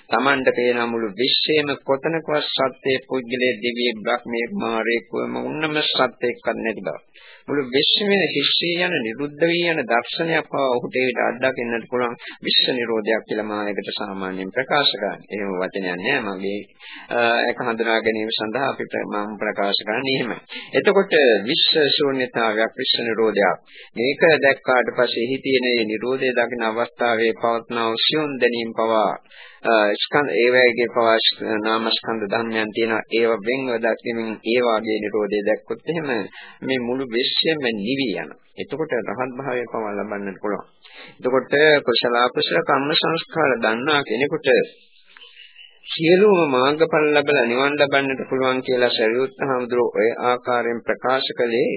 Tamanට පේන මුළු විශ්වයම කොතනකවත් සත්‍යයේ පුද්ගලයේ දිව්‍ය බ්‍රහ්මයේ මාරේ කොම උන්නම සත්‍යයක්වත් නැති බව. මුළු විශ්වයේ හිස්සී යන නිරුද්ධ වී යන දර්ශනයක් පවා ඔහුට ඒකට අත්දකින්නට පුළුවන් විශ්ව නිරෝධයක් කියලා මා ඒකට සාමාන්‍යයෙන් ප්‍රකාශ කරන්නේ. එහෙම වචනයක් නෑ මගේ ඒක හඳුනා ගැනීම සඳහා අපිට මම ප්‍රකාශ කරන්නේ එහෙමයි. එතකොට විශ්ව ශූන්‍යතාවයක් විශ්ව නිරෝධයක්. මේක දැක්කාට පස්සේ එහි තියෙන මේ නිරෝධය දකින අවස්ථාවේ පවත්නා සියුම් දැනීම පවා ස්කන්ධ ඒ වගේ පවාස් නාමස්කන්ධ ධර්මයන් තියෙනවා ඒව වෙන්ව දැක්වීමෙන් ඒ වාගේ නිරෝධය දැක්කොත් එහෙම මේ මුළු විශ්වයම නිවි යනවා එතකොට රහත් භාවය පවා ලබන්නට පුළුවන්. එතකොට කුසල අකුසල කම්ම සංස්කාර දන්නා කෙනෙකුට සියලුම මාර්ගඵල ලැබලා නිවන් ලබන්නට පුළුවන් කියලා ශරීරත් හාමුදුරුවෝ ඔය ආකාරයෙන් ප්‍රකාශ කළේ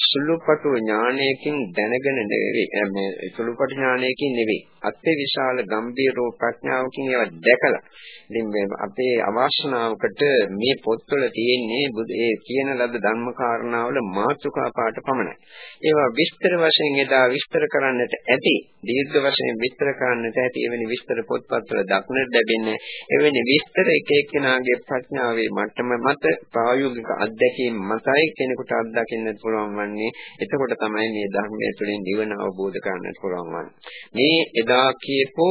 සුළුපටු ඥානයකින් දැනගෙන නෙවෙයි. මේ සුළුපටු ඥානයකින් නෙවෙයි. අත්‍ය විශාල ගම්භීර ප්‍රඥාවකින් ඒවා දැකලා ඉතින් මේ අපේ අවාසනාවකට මේ පොත්වල තියෙන්නේ ඒ කියන ලද ධර්ම කාරණාවල මාතෘකා පාඩ පමණයි. ඒවා විස්තර වශයෙන් එදා විස්තර කරන්නට ඇති දීර්ඝ වශයෙන් විස්තර කරන්නට ඇති එවැනි විස්තර පොත්පත්වල දක්නට ලැබෙන්නේ එවැනි විස්තර එක එක්කෙනාගේ ප්‍රඥාවේ මට්ටම මත ප්‍රායෝගික අත්දැකීම් මතයි කෙනෙකුට අත්දකින්න පුළුවන් වන්නේ. එතකොට තමයි මේ ධර්මයේ තුලින් නිවන අවබෝධ කරගන්නට පුළුවන් වන්නේ. මේ එදා කියපු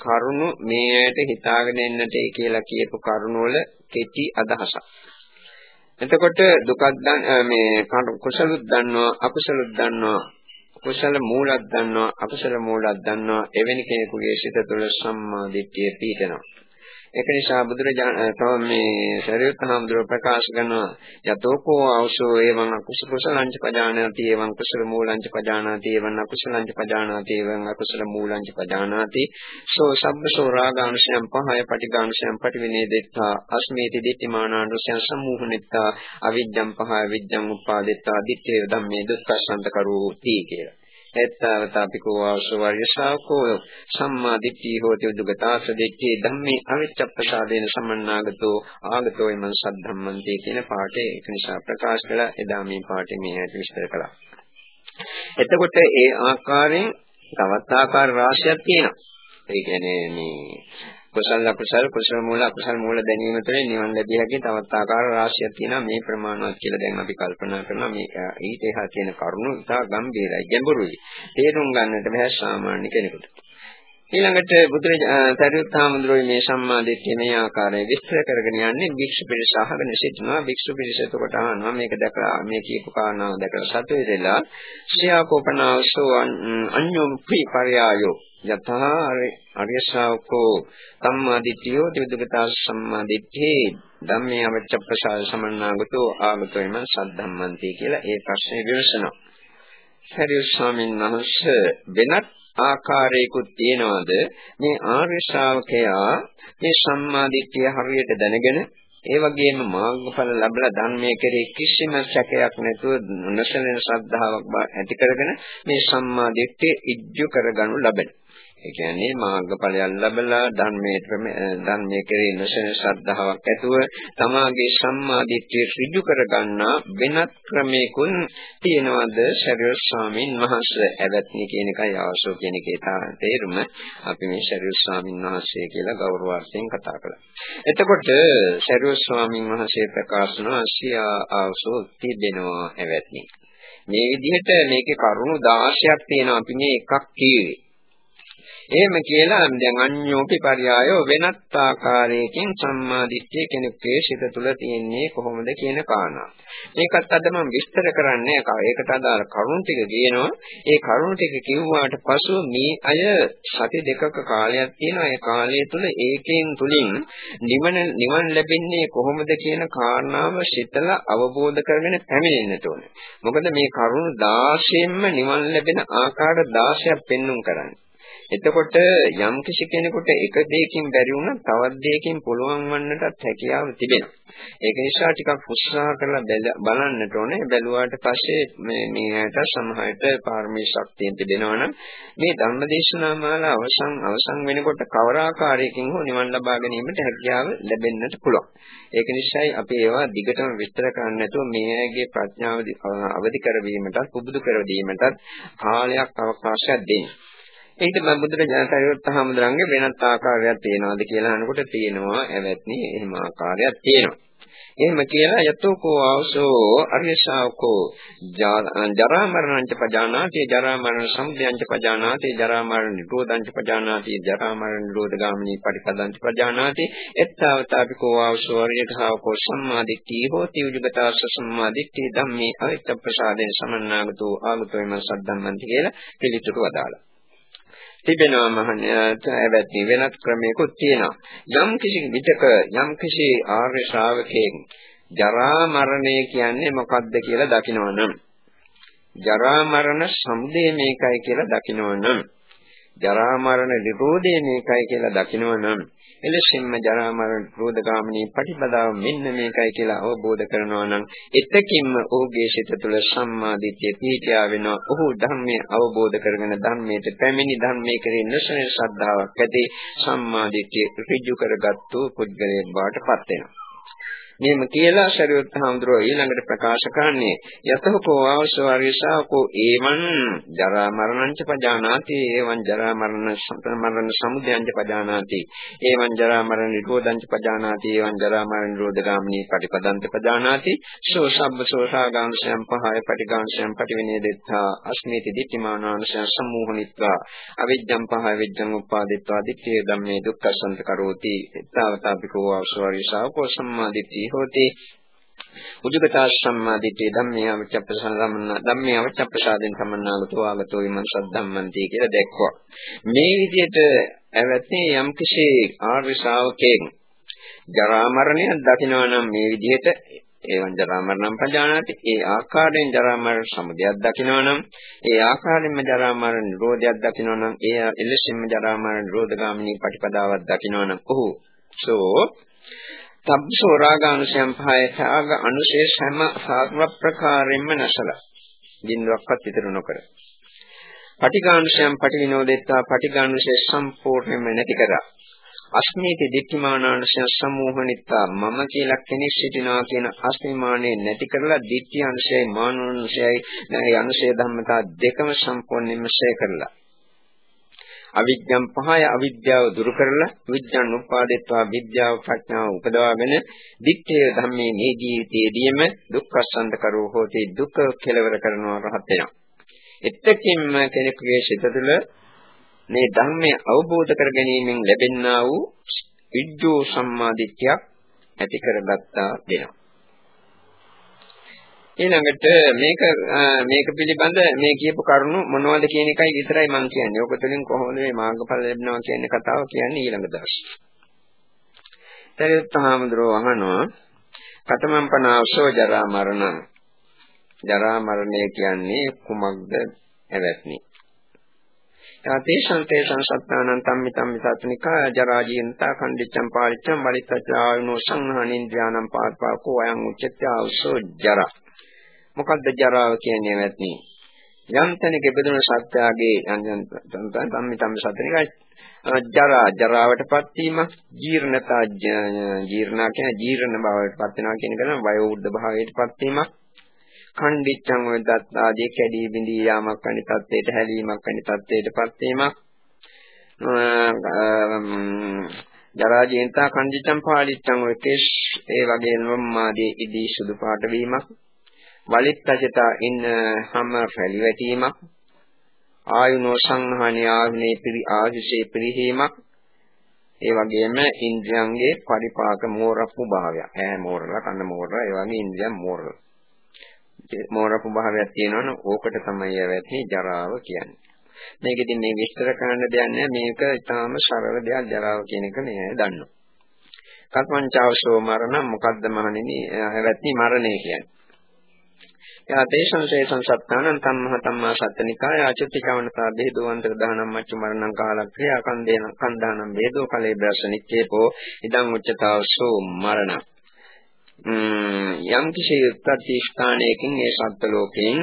කරුණු මේ ඇයට හිතාගෙන එන්නට කියලා කියපු කරුණු වල කෙටි අදහසක්. එතකොට දුකක් මේ කුසලුත් දන්නවා අකුසලුත් දන්නවා කුසල මූලක් දන්නවා අකුසල මූලක් දන්නවා එවැනි කෙනෙකුගේ සිත තුළ සම්මා දිට්ඨිය පිහිටනවා. ඒක නිසා බුදුරජාණන් තව මේ ශරීරත් හාමුදුරුවෝ ප්‍රකාශ කරනවා. යතෝකෝ අවසෝ එවං අකුසල කුසලංච පජානාති එවං කුසල මූලංච පජානාති එවං අකුසලංච පජානාති එවං අකුසල මූලංච පජානාති. සෝ සබ්බසෝ රාගානුසයං පහය පටිඝානුසයං පටිවිනේදෙත්තා අස්මේති දිට්ඨිමානානුසයං සම්මෝහනෙත්තා අවිජ්ජං පහය විජ්ජං උපාදෙත්තා දිත්තේ ධම්මේ දුක්ඛසන්ත කරෝති කියලා. එත්තාවතාපිකෝ ආශවර්ය ශාකෝ සම්මා දිට්ඨි හෝති උද්ගතාස දිට්ඨි ධම්මේ අවිච්ඡප්පසාදේන සම්මන්නාගතෝ ආගතෝ ඉමං සද්ධම්මන්ති කියන පාඩේ ඒක නිසා ප්‍රකාශ කළා එදා මේ පාඩේ මේ හැටි විස්තර කළා. එතකොට ඒ ආකාරයෙන් තවත් ආකාර රාශියක් තියෙනවා. ඒ කියන්නේ මේ කුසල අකුසල කුසල මූල අකුසල මූල දැනීම තුළින් නිවන් ලැබිය හැකි තවත් ආකාර රාශියක් තියෙනවා. මේ ප්‍රමාණවත් කියලා දැන් අපි කල්පනා කරනවා. මේ ඊට එහා තියෙන කරුණු ඉතා ගැඹීරයි ගැඹුරුයි. තේරුම් ගන්නට බෑ සාමාන්‍ය කෙනෙකුට. ඊළඟට බුදුරජාණන් සාමුද්‍රෝයි මේ සම්මාදිට්ඨිය මේ ආකාරයෙන් විස්තර කරගෙන යන්නේ භික්ෂු පිරිස අහගෙන සිටිනවා. භික්ෂු පිරිස එතකොට අහනවා මේක දැකලා මේ කියපු කාරණාව දැකලා සතු වෙලා ශ්‍රියාකෝපනාවසෝ අඤ්ඤෝ ප්‍රිපරයායෝ යතහා අරිය ශ්‍රාවකෝ සම්මාදිට්ඨියෝ තිවිදුගතා සම්මාදිට්ඨේ ධම්මේ අවච්ච ප්‍රසාර සමන්නාගතෝ ආගතෝ එම සද්ධම්මන්ති කියලා ඒ ප්‍රශ්නේ විමසනවා. සරියු ස්වාමීන් වහන්සේ වෙනත් ආකාරයකුත් තියනවාද මේ ආර්ය ශ්‍රාවකයා මේ සම්මාදිට්ඨිය හරියට දැනගෙන ඒ වගේම මාර්ගඵල ලැබලා ධර්මයේ කෙරේ කිසිම සැකයක් නැතුව නොසලෙන ශ්‍රද්ධාවක් ඇති කරගෙන මේ සම්මා දිට්ඨිය ඉජ්ජු කරගනු ලබන. ඒ කියන්නේ මාර්ගඵලයන් ලැබලා ධර්මයේ ධර්මයේ කෙරෙහි නොසන ශ්‍රද්ධාවක් ඇතුව තමාගේ සම්මාදිට්ඨිය ඍජු කරගන්නා වෙනත් ක්‍රමයකින් තියනවාද ශරීර ස්වාමීන් වහන්සේ ඇවැත්නි කියන එකයි අවශ්‍ය කියන එකේ තේරුම අපි මේ ශරීර ස්වාමීන් වහන්සේ කියලා ගෞරවාර්ථයෙන් කතා කළා. එතකොට ශරීර ස්වාමීන් වහන්සේ ප්‍රකාශ කරන ආසියා අවශ්‍ය තිබෙනවා ඇවැත්නි. මේ විදිහට මේකේ කරුණු 16ක් තියෙනවා අපි මේ එකක් කිව්වේ. එහෙම කියලා දැන් අඤ්ඤෝපි පරයයෝ වෙනත් ආකාරයකින් සම්මාදිට්ඨිය කෙනෙකුගේ සිත තුළ තියෙන්නේ කොහොමද කියන කාරණා. මේකත් අද මම විස්තර කරන්නේ ඒකට අදාළ කරුණු ටික කියනවා. ඒ කරුණු ටික කිව්වාට පසු මේ අය සති දෙකක කාලයක් තියෙනවා. ඒ කාලය තුළ ඒකෙන් තුලින් නිවන නිවන් ලැබෙන්නේ කොහොමද කියන කාරණාව සිතලා අවබෝධ කරගෙන පැමිණෙන්නට ඕනේ. මොකද මේ කරුණු 16න්ම නිවන් ලැබෙන ආකාර 16ක් පෙන්눔 කරන්නේ. එතකොට යම් කිසි කෙනෙකුට එක දෙයකින් බැරි වුණා තවත් දෙයකින් පුළුවන් වන්නටත් හැකියාව තිබෙනවා. ඒක නිසා ටිකක් උත්සාහ කරලා බලන්නට ඕනේ. බැලුවාට පස්සේ මේ මේකට සමහරට පාරමී ශක්තිය තිබෙනවනම් මේ ධර්මදේශනා මාලා අවසන් අවසන් වෙනකොට කවර ආකාරයකින් හෝ නිවන් ලබා ගැනීමට හැකියාව ලැබෙන්නට පුළුවන්. ඒක නිසායි අපි ඒවා දිගටම විස්තර කරන්න නැතුව මේ ඇගේ ප්‍රඥාව අවදි කරවීමටත් පුබුදු කරවීමටත් කාලයක් අවකාශයක් දෙන්නේ. ඊට බුදුරජාණන් වහන්සේ වෙනත් ආකාරයක් තියෙනවද කියලා අහනකොට තියෙනවා එවත්නි එහෙම ආකාරයක් තියෙනවා. එහෙම කියලා යතෝකෝ ආවසෝ අරියශාවකෝ ජරා මරණංච පජානාති ජරා මරණ සම්භයංච පජානාති ජරා මරණ නිරෝධංච පජානාති ජරා මරණ නිරෝධ ගාමිනී පටිපදංච පජානාති එත්තාවතාපිකෝ ආවසෝ අරියශාවකෝ සම්මාදිට්ඨි හෝති උජගතාස්ස සම්මාදිට්ඨි ධම්මේ අවිච්ඡ ප්‍රසාදෙන් සමන්නාගතෝ ආගතෝ එම සද්ධම්මන්ති කියලා පිළිතුරු වදාලා තිබෙනවා මහණයාට වෙනත් ක්‍රමයකුත් තියෙනවා. යම් කිසි විදක යම් කිසි ආර්ය ශ්‍රාවකයෙක් ජරා මරණය කියන්නේ මොකක්ද කියලා දකිනවනම් ජරා මරණ සමුදය මේකයි කියලා දකිනවනම් ජරා මරණ නිරෝධය මේකයි කියලා දකිනවනම් එලෙසින්ම ජරා මරණ නිරෝධගාමිනී ප්‍රතිපදාව මෙන්න මේකයි කියලා අවබෝධ කරනවා නම් එතකින්ම ඔහුගේ සිත තුළ සම්මා දිට්ඨිය පිහිටියා වෙනවා. ඔහු ධර්මයේ අවබෝධ කරගෙන ධර්මයට පැමිණි ධර්මයේ කෙරෙහි නොසන ශ්‍රද්ධාවක් ඇති සම්මා දිට්ඨිය ඍජු කරගත්තු පුද්ගලයෙක් බවට පත් වෙනවා. මෙහෙම කියලා ශරීරත් හඳුරෝ ඊළඟට ප්‍රකාශ කරන්නේ යතහකෝ ආවසවාරිසාවකෝ ඒවං ජරා මරණංච පජානාති ඒවං ජරා මරණ මරණ සමුදයංච පජානාති ඒවං ජරා මරණ නිරෝධංච පජානාති ඒවං ජරා මරණ නිරෝධ ගාමිනී පටිපදන්ත පජානාති සෝ සබ්බ සෝසාගාංශයන් පහය පටිගාංශයන් පටිවිනේදෙත්තා අස්මේති දිට්ඨිමානාංශයන් සම්මෝහනිත්වා අවිජ්ජං පහය විජ්ජං උපාදිත්වා දිට්ඨිය ධම්මේ දුක්ඛසන්ත කරෝති තාවතාපිකෝ ආවසවාරිසාවකෝ සම්මාදිට්ඨි හෝති උජුගතා සම්මාදිට්ඨිය ධම්මේ අවච්ඡප්පසම්මන්න ධම්මේ අවච්ඡප්පසාදෙන් සම්මන්නාගතෝ ආගතෝ විමං සද්ධම්මන්ති කියලා දැක්වුවා. මේ විදිහට ඇවැත්නේ යම්කිසි ආර්ය ශ්‍රාවකෙක් ජරා මරණය දකිනවා නම් මේ විදිහට ඒවන් ජරා මරණම් පජානාති ඒ ආකාරයෙන් ජරා මරණ සමුදයක් දකිනවා නම් ඒ ආකාරයෙන්ම ජරා මරණ නිරෝධයක් දකිනවා නම් ඒ එලෙසින්ම ජරා මරණ නිරෝධගාමිනී ප්‍රතිපදාවක් දකිනවා නම් ඔහු සෝ තබ්බසෝ රාගානුසයන් පහය ඡාග අනුශේ හැම සාත්ව ප්‍රකාරයෙන්ම නැසලා බින්දුවක්වත් ඉතුරු නොකර. පටිඝානුසයන් පටිවිනෝදෙත්තා පටිඝානුසය සම්පූර්ණයෙන්ම නැති කරා. අස්මීති දිට්ඨිමානානුසය සමෝහනිත්තා මම කියලා කෙනෙක් සිටිනවා කියන අස්මිමානේ නැති කරලා දිට්ඨි අනුසයයි මානෝනුසයයි නැයි අනුසය ධම්මතා දෙකම සම්පූර්ණයෙන්ම ශේ කරලා. අවිද්‍යම් පහය අවිද්‍යාව දුරු කරලා විද්‍යන් උපාදෙත්වා විද්‍යාව ප්‍රඥාව උපදවාගෙන දික්ඨේ ධම්මේ මේ ජීවිතයේදීම දුක්ඛසන්ද කරෝ හෝති දුක කෙලවර කරනවා රහත් වෙනවා. එතකින්ම කෙනෙකුගේ සිත තුළ මේ ධර්මය අවබෝධ කර ගැනීමෙන් ලැබෙනා වූ විද්‍යෝ සම්මාදිට්ඨියක් ඇති කරගත්තා වෙනවා. ඊළඟට මේක මේක පිළිබඳ මේ කියපු කරුණු මොනවද කියන එකයි විතරයි මම කියන්නේ. ඔක තුළින් කොහොමද මේ මාර්ගඵල ලැබෙනවා කියන කතාව කියන්නේ ඊළඟ දවසේ. තරිත් හාමුදුරුවෝ අහනවා කතමං පනාවසෝ ජරා මරණ. ජරා මරණය කියන්නේ කුමක්ද? එවත්නි. තේසං තේසං සත්තානං තම්මි තම්මි සත්නිකා ජරා ජීන්තා කණ්ඩිච්ඡම් පාරිච්ඡම් වලිත්තචායුනෝ සංහානින්ද්‍යානම් පාත්පාකෝ අයං උච්චත්‍ය ආවසෝ ජරා මොකද්ද ජරාව කියන්නේ නැත්නම් යම් තැනක බෙදුණු සත්‍යාගේ යම් තම්මි තම්මි සතනිකයි ජරා ජරාවටපත් වීමක් ජීර්ණතා ජීර්ණා කියන ජීර්ණ භාවයටපත් වෙනවා කියන එක නම් වයෝවෘද්ධ භාවයටපත් වීමක් ඛණ්ඩිච්ඡං ඔය දත් ආදී කැඩී බිඳී යාමක් අනිත් තත්ත්වයට හැලීමක් අනිත් තත්ත්වයටපත් වීමක් ජරා ජීන්තා ඛණ්ඩිච්ඡං පාලිච්ඡං ඔය කේශ් ඒ වගේ නොම්මාදී ඉදී සුදු පාට වීමක් වලිත්තජතා ඉන්න හැම රැලි වැටීමක් ආයුනෝ සංහානිය ආග්නේ පිරි ආදිශේ පිරිහීමක් ඒ වගේම ඉන්ද්‍රයන්ගේ පරිපාක මෝරප්පු භාවය ඈ මෝරලා කන්න මෝරලා ඒ වගේ ඉන්ද්‍රයන් මෝරලා. මෝරප්පු භාවයක් තියෙනවනේ ඕකට තමයි ඇවැත්නි ජරාව කියන්නේ. මේක ඉතින් මේ විස්තර කරන්න දෙයක් නෑ මේක ඊටාම සරල දෙයක් ජරාව කියන එක මේ දන්නවා. කත්මංචාවසෝ මරණ මොකද්ද මහණෙනි ඇවැත්නි මරණය කියන්නේ. යා දේශං ශේෂං සත්තානං තම්මහ තම්මා සත්තනිකාය අචුත්තිකවනතා බේදවන්තර දහනම් මච්ච මරණං කාලක්‍රියා කන්දේන කන්දානම් බේදෝ කලේ බ්‍රසනිච්චේපෝ ඉදං උච්චතාවසෝ මරණ. යම් කිසි ප්‍රතිස්ථානයකින් මේ සත්ත්ව ලෝකයෙන්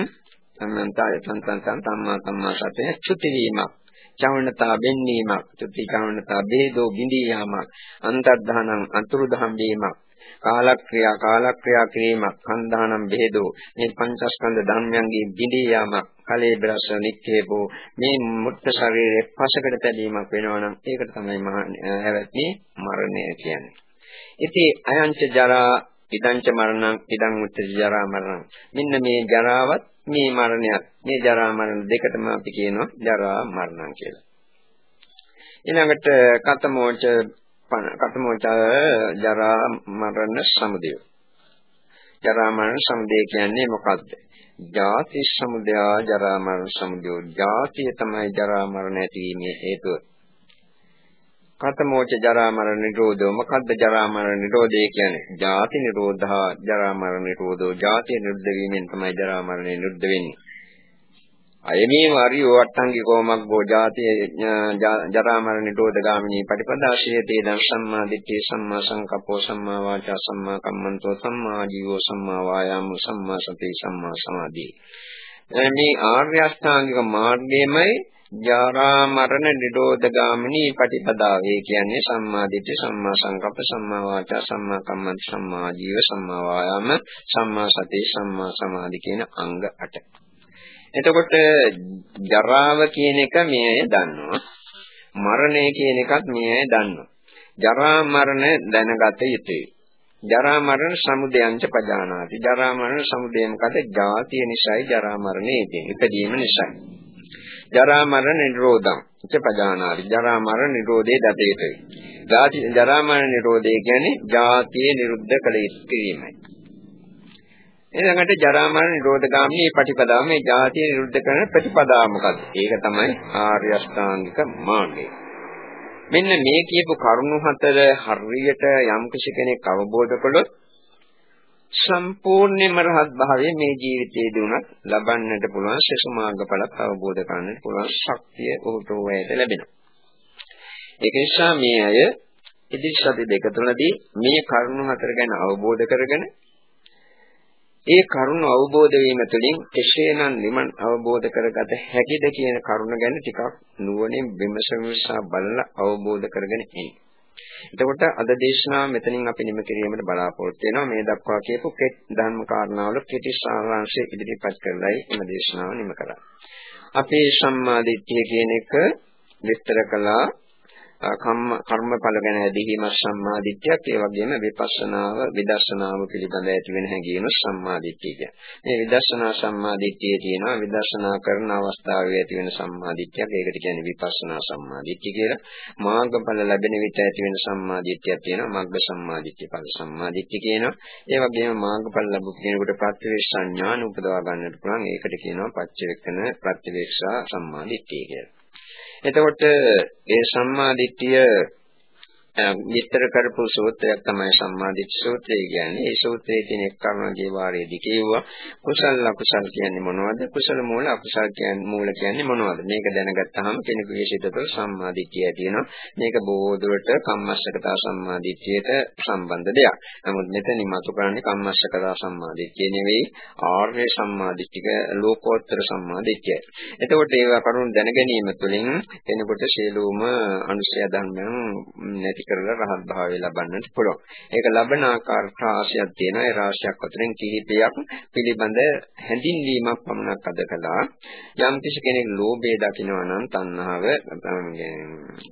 සම්මන්තය සංසං තම්මා තම්මා සතේ චුති වීමක් චවණතා වෙන්නීමක් චුති චවණතා බේදෝ බිඳී යාමක් අන්තර්ධානං අතුරුදහම් වීමක් කාලක්‍රියා කාලක්‍රියා කිරීමක් කන්දානම් බෙහෙදෝ මේ පංචස්කන්ධ ධර්මයන්ගේ බිඳී යාමක් කලේ බරස නික්කේපෝ මේ මුත්ත ශරීරයේ පසකට තැබීමක් වෙනවා නම් ඒකට තමයි මහවැත්නි මරණය කියන්නේ. ඉතින් අයංච ජරා ඉදංච මරණං ඉදං උච්ච ජරා මරණං මෙන්න මේ ජරාවත් මේ මරණයත් මේ ජරා මරණ දෙකටම අපි කියනවා ජරා මරණං කියලා. ඊළඟට කතමෝච කතමෝච ජරා මරණ සමුදය. ජරා මරණ සමුදය කියන්නේ මොකද්ද? ජාති සමුදය ජරා මරණ සමුදය. ජාතිය තමයි ජරා මරණ ඇතිවීමේ හේතුව. කතමෝච ජරා මරණ නිරෝධෝ මොකද්ද ජරා මරණ නිරෝධය කියන්නේ? ජාති නිරෝධා ජරා මරණ නිරෝධෝ. ජාතිය නිරුද්ධ වීමෙන් තමයි ජරා මරණය නිරුද්ධ වෙන්නේ. අයමේ වරියෝ අට්ඨංගිකෝ මග්ගෝ ජාතිය ජරා මරණ නිරෝධ ගාමිනී පටිපදාශයේ තේදං සම්මා දිට්ඨි සම්මා සංකප්පෝ සම්මා වාචා සම්මා කම්මන්තෝ සම්මා ජීවෝ සම්මා වායාමෝ සම්මා සති සම්මා සමාධි. මේ ආර්ය අෂ්ටාංගික මාර්ගයමයි ජරා මරණ නිරෝධ ගාමිනී පටිපදාවේ කියන්නේ සම්මා දිට්ඨි සම්මා සංකප්ප සම්මා වාචා සම්මා කම්මන්ත සම්මා ජීව සම්මා වායාම සම්මා සති සම්මා සමාධි කියන අංග 8 එතකොට ජරාව කියන එක මේ අය දන්නවා. මරණය කියන එකත් මේ අය දන්නවා. ජරා මරණ දැනගත යුතුයි. ජරා මරණ සමුදයන්ච පජානාති. ජරා මරණ සමුදය මොකද? ජාතිය නිසායි ජරා මරණේ තියෙන්නේ. ඉපදීම නිසායි. ජරා මරණ නිරෝධං ච පජානාති. ජරා මරණ නිරෝධේ දත යුතුයි. ජරා මරණ නිරෝධය කියන්නේ ජාතිය නිරුද්ධ කළ යුතුයි. ඊළඟට ජරා මරණ නිරෝධගාමී ප්‍රතිපදාව මේ ජාතිය නිරුද්ධ කරන ප්‍රතිපදාව මොකක්ද? ඒක තමයි ආර්ය අෂ්ටාංගික මාර්ගය. මෙන්න මේ කියපු කරුණු හතර හරියට යම් කෙනෙක් අවබෝධ කළොත් සම්පූර්ණයෙන්ම රහත් භාවය මේ ජීවිතයේදී උනත් ලබන්නට පුළුවන් සසු මාර්ගඵලත් අවබෝධ කරගන්නට පුළුවන් ශක්තිය ඔහුට වේද ලැබෙනවා. ඒක නිසා මේ අය ඉදිරි සති දෙක තුනදී මේ කරුණු හතර ගැන අවබෝධ කරගෙන ඒ කරුණ අවබෝධ වීම තුළින් කෙසේනම් නිමන් අවබෝධ කරගත හැකිද කියන කරුණ ගැන ටිකක් නුවණින් විමසමිසා බලලා අවබෝධ කරගෙන ඉන්න. එතකොට අද දේශනාව මෙතනින් අපි නිම කිරීමට බලාපොරොත්තු වෙනවා මේ දක්වා කියපු කෙට් ධර්ම කාරණාවල කෙටි සාරාංශය ඉදිරිපත් කරලායි මේ දේශනාව නිම කරන්නේ. අපේ සම්මා දිට්ඨිය කියන එක විස්තර කළා කම්ම කර්මඵල ගැන ඇදහිීම සම්මා දිට්ඨියක් ඒ වගේම විපස්සනාව විදර්ශනාව පිළිබඳ ඇති වෙන හැඟීම සම්මා දිට්ඨිය කියන්නේ. මේ විදර්ශනා සම්මා දිට්ඨිය තියෙනවා විදර්ශනා කරන අවස්ථාවේ ඇති වෙන සම්මා දිට්ඨියක් ඒකට කියන්නේ විපස්සනා සම්මා දිට්ඨිය කියලා. මාර්ගඵල ලැබෙන විට ඇති වෙන සම්මා දිට්ඨියක් තියෙනවා මග්ග සම්මා දිට්ඨිය ඵල සම්මා දිට්ඨිය කියනවා. ඒ වගේම මාර්ගඵල ලැබු කෙනෙකුට ප්‍රත්‍යවේක්ෂ ඥාන උපදවා ගන්නට පුළුවන් ඒකට කියනවා පච්චවෙක්කන ප්‍රත්‍යවේක්ෂා සම්මා දිට්ඨිය කියලා. එතකොට ඒ සම්මා දිට්ඨිය විස්තර කරපු සූත්‍රයක් තමයි සම්මාදිට සූත්‍රය කියන්නේ. ඒ සූත්‍රයේ තියෙන එක් කරුණකේ වාරයේදී කියුවා කුසල අකුසල කියන්නේ මොනවද? කුසල මූල අකුසල කියන්නේ මූල කියන්නේ මොනවද? මේක දැනගත්තාම කෙනෙකුගේ සිත තුළ සම්මාදිට්ඨිය තියෙනවා. මේක බොහෝ දුරට කම්මස්සකතා සම්මාදිට්ඨියට සම්බන්ධ දෙයක්. නමුත් මෙතන මතු කරන්නේ කම්මස්සකතා සම්මාදිට්ඨිය නෙවෙයි ආර්ය සම්මාදිට්ඨික ලෝකෝත්තර සම්මාදිට්ඨිය. එතකොට ඒවා කරුණු දැන ගැනීම තුළින් කෙනෙකුට සියලුම අනුශය ධර්මයන් නැති කරලා රහත් භාවය ලබන්නට පුළුවන්. ඒක ලබන ආකාර රාශියක් තියෙනවා. ඒ රාශියක් අතරින් කිහිපයක් පිළිබඳ හැඳින්වීමක් පමණක් අද කළා. යම් කිසි කෙනෙක් ලෝභය දකිනවා නම් තණ්හාව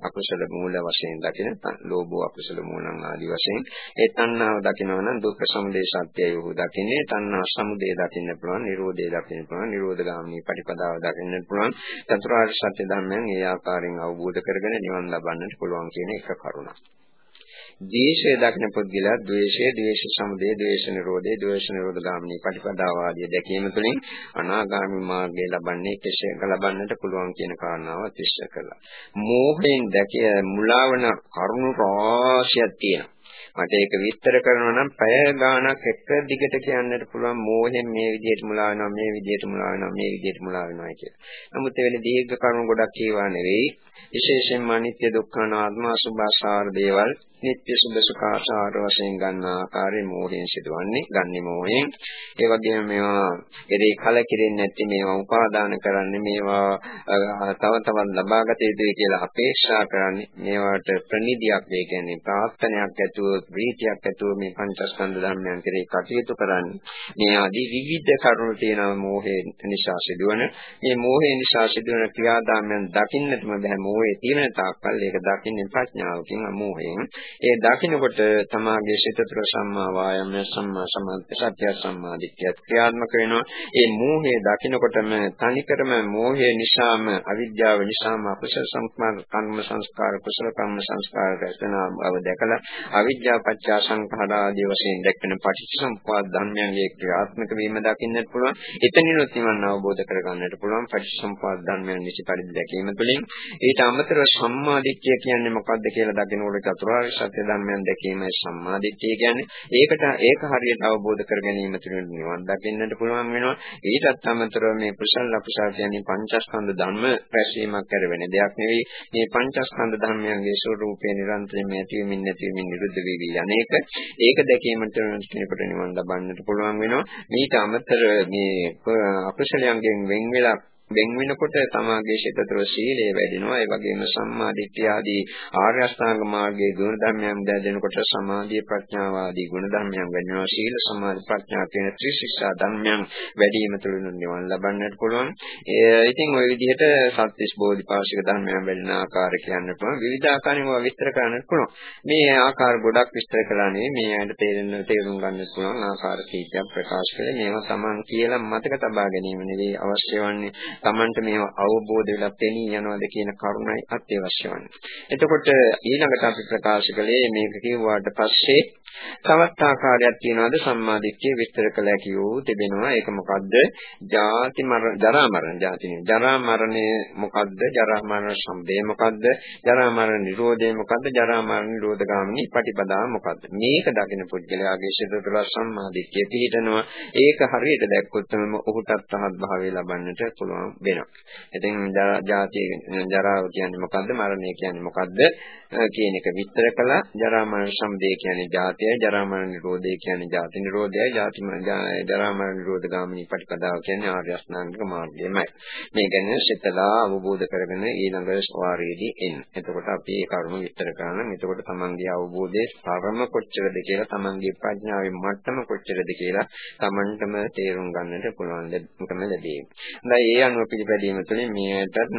අකුසල මූල වශයෙන් දකින ලෝභෝ අකුසල මූලං ආදී වශයෙන් ඒ තණ්හාව දකිනවා නම් දුක්ඛ සමුදය සත්‍යය වූ දකින්නේ තණ්හා සමුදය දකින්න පුළුවන් නිරෝධය දකින්න පුළුවන් නිරෝධ ගාමිනී පටිපදාව දකින්න පුළුවන් චතුරාර්ය සත්‍ය ධර්මයන් ඒ ආකාරයෙන් අවබෝධ කරගෙන නිවන් ලබන්නට පුළුවන් කියන එක කරුණක් ද්වේෂය දකින පුද්ගලයා ද්වේෂය, ද්වේෂ සමුදය, ද්වේෂ නිරෝධය, ද්වේෂ නිරෝධ ගාමිනී ප්‍රතිපදාව ආදී දැකීම තුළින් අනාගාමී මාර්ගය ලබන්නේ කෙසේක ලබන්නට පුළුවන් කියන කාරණාව විශ්ල කළා. මෝහයෙන් දැකිය මුලාවන කරුණු රාශියක් තියෙනවා. මට ඒක විස්තර කරනවා නම් පැය ගාණක් එක දිගට කියන්නට පුළුවන් මෝහෙන් මේ විදිහට මුලා වෙනවා මේ විදිහට මුලා වෙනවා මේ විදිහට මුලා වෙනවා කියලා. නමුත් එවැනි දීර්ඝ කරුණු ගොඩක් කියවා නෙවෙයි විශේෂයෙන්ම අනිත්‍ය දුක්ඛ අනාත්ම අසුභාසාර දේවල් නිත්‍ය සුභ සුඛාසාර වශයෙන් ගන්න ආකාරයේ මෝහයෙන් සිදුවන්නේ ගන්නේ මෝහයෙන් ඒ වගේම මේවා එරේ කලකිරෙන්නේ නැති මේවා උපාදාන කරන්නේ මේවා තව තවත් ලබාගත යුතුයි කියලා අපේක්ෂා කරන්නේ මේවට ප්‍රනිධියක් වේ කියන්නේ ප්‍රාර්ථනයක් ඇතුව ප්‍රීතියක් ඇතුව මේ පංචස්කන්ධ ධර්මයන් කෙරෙහි කටයුතු කරන්නේ. මේ ආදී විවිධ කරුණු තියෙනවා මෝහය නිසා සිදුවන. මේ මෝහය නිසා සිදුවන ක්‍රියාදාමයන් දකින්නටම බෑ මෝහය තියෙන තාක්කල් ඒක දකින්නේ ප්‍රඥාවකින් අමෝහයෙන් ඒ දකින්නකොට තමාගේ සිත තුළ සම්මා වායම සම්මා සමාධි සත්‍ය සම්මා දිට්ඨිය ක්‍රියාත්මක වෙනවා. ඒ මෝහය දකින්නකොටම තනිකරම මෝහය නිසාම අවිද්‍යාව නිසාම අකුසල සංස්කාර කර්ම සංස්කාර කුසල කර්ම සංස්කාර රැස්වෙනා බව දැකලා අවිද්‍යාව පත්‍ය සංඛාර ආදී වශයෙන් දැක්වෙන පටිච්චසමුප්පාද ධර්මයන්ගේ ක්‍රියාත්මක වීම දකින්නට පුළුවන්. එතනිනුත් නිවන් අවබෝධ කරගන්නට පුළුවන් පටිච්චසමුප්පාද ධර්මයන් නිසි පරිදි දැකීම තුළින්. ඊට අමතරව සම්මා දිට්ඨිය කියන්නේ මොකක්ද කියලා දකිනකොට චතුරාර්ය සත්‍ය ධර්මයන් දැකීමයි සම්මා දිට්ඨිය කියන්නේ. ඒකට ඒක හරියට අවබෝධ කර ගැනීම තුළින් නිවන් දකින්නට පුළුවන් වෙනවා. ඊටත් අමතරව මේ කුසල අකුසල කියන්නේ පංචස්කන්ධ ධර්ම රැස්වීමක් කර වෙන දෙයක් නෙවෙයි. මේ පංචස්කන්ධ ධර්මයන්ගේ ස්වરૂපේ නිරන්තරයෙන් ඇතිවීමින් නැතිවීමින් නිරුද්ධ වෙවි යන්නේක. ඒක දැකීමට කෙනෙකුට නිවන් ලබන්නට පුළුවන් වෙනවා. ඊට අමතරව මේ අකුසලයන්ගෙන් වෙන් වෙලා වෙන් වෙනකොට තමාගේ සිත තුළ සීලය වැඩෙනවා. ඒ වගේම සම්මා දිට්ඨිය ආදී ආර්ය අෂ්ටාංග මාර්ගයේ ගුණ ධර්මයන් දැදෙනකොට සමාධිය ප්‍රඥාව ආදී ගුණ ධර්මයන් වැඩෙනවා. සීල සමාධි ප්‍රඥා කියන ත්‍රිශික්ෂා ධර්මයන් වැඩිම තුළින් නිවන් ලබන්නට පුළුවන්. ඒ ඉතින් ওই විදිහට සත්‍විස් බෝධිපාශික ධර්මයන් වැඩෙන ආකාරය කියන්න පුළුවන්. විවිධ ආකාරයෙන් ඒවා විස්තර කරන්නත් පුළුවන්. මේ ආකාර ගොඩක් විස්තර කළා නෙවෙයි. මේ ඇයිට තේරෙන තේරුම් ගන්නත් පුළුවන් ආකාර කීපයක් ප්‍රකාශ කළේ. මේවා Taman කියලා මතක තබා ගැනීම නෙවෙයි. අවශ්‍ය වන්නේ Tamanට මේවා අවබෝධ වෙලා පෙනී යනවාද කියන කරුණයි අත්‍යවශ්‍ය වන්නේ. එතකොට ඊළඟට අපි ප්‍රකාශ කළේ මේක කිව්වාට පස්සේ තවත් ආකාරයක් තියනවාද සම්මාදිට්ඨිය විස්තර කළ හැකි වූ තිබෙනවා. ඒක මොකද්ද? ජාති මරණ, ජරා මරණ, ජාති නෙවෙයි. ජරා මරණය මොකද්ද? ජරා මරණ සම්බේ මොකද්ද? ජරා මරණ නිරෝධය මොකද්ද? ජරා මරණ නිරෝධ ගාමිනී පටිපදාව මොකද්ද? මේක දකින පුද්ගලයාගේ සිත තුළ සම්මාදිට්ඨිය පිහිටනවා. ඒක හරියට දැක්කොත් තමයි ඔහුටත් රහත් භාවය ලබන්නට පුළුවන් වෙනවා. ඉතින් ජාති ජරාව කියන්නේ මොකද්ද? මරණය කියන්නේ මොකද්ද? කියන එක විස්තර කළා. ජරා මරණ සම්බේ කියන්නේ ජාතිය, ජරා මරණ නිරෝධය කියන්නේ ජාති නිරෝධයයි, ජාති ජරා මරණ නිරෝධ ගාමිනී පටිපදාව කියන්නේ ආර්ය අෂ්ටාංගික මාර්ගයමයි. මේ ගැන සිතලා අවබෝධ කරගෙන ඊළඟ වාරයේදී එන්න. එතකොට අපි ඒ කරුණු විස්තර කරනවා. එතකොට තමන්ගේ අවබෝධයේ තරම කොච්චරද කියලා, තමන්ගේ ප්‍රඥාවේ මට්ටම කොච්චරද කියලා තමන්ටම තේරුම් ගන්නට පුළුවන් දෙකම ලැබේ. හොඳයි ඒ අනුව පිළිපැදීම තුළින් මේකට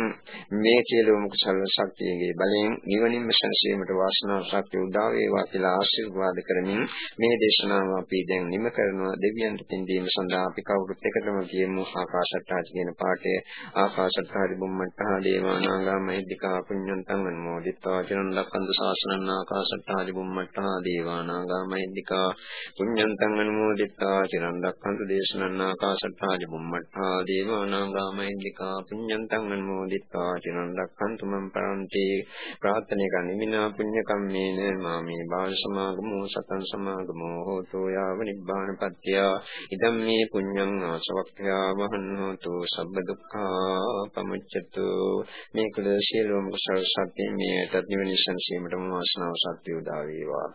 මේ සියලුම කුසල ශක්තියගේ බලයෙන් නිවනින්ම සංසීමට වාසනාව ශක්තිය උදා වේවා කියලා ආශිර්වාද කරමින් මේ දේශනාව අපි දැන් නිම කරනවා. දෙවියන්ට පින් දීම සඳහා අපි කවුරුත් එකතම කියමු ආකාශට්ටාජ කියන පාඨය ආකාශට්ටාජ බුම්මට්ටා දේවානාගා මහිද්దికා පුඤ්ඤන්තං අනුමෝදිත්වා. චරණ ලක්කන්ද ශාසනං ආකාශට්ටාජ බුම්මට්ටා දේවානාගා මහිද්దికා පුඤ්ඤන්තං අනුමෝදිත්වා. චරණ ලක්කන්ද දේශනං ආකාශට්ටාජ බුම්මට්ටා දේවානාගා මහිද්దికා පුඤ්ඤන්තං අනුමෝදිත්වා. චරණ ලක්කන්තුමන් පරන්ති. ප්‍රාර්ථනා කරනිමිනා පුඤ්ඤ කම්මේන මාමේ භාෂ සමාගමෝ සතං සමාගමෝ හෝතු යාව නිබ්බානපත්ත්‍ය ඉදම් මේ පුඤ්ඤං ආසවක්ඛ්‍යා වහන්නෝතු සබ්බ දුක්ඛා පමුච්ඡතු. මේ කුල සියලුම කුසල සත්‍ය මේ තත් නිවන සංසීමටම වාසනාව සත්‍ය උදා වේවා.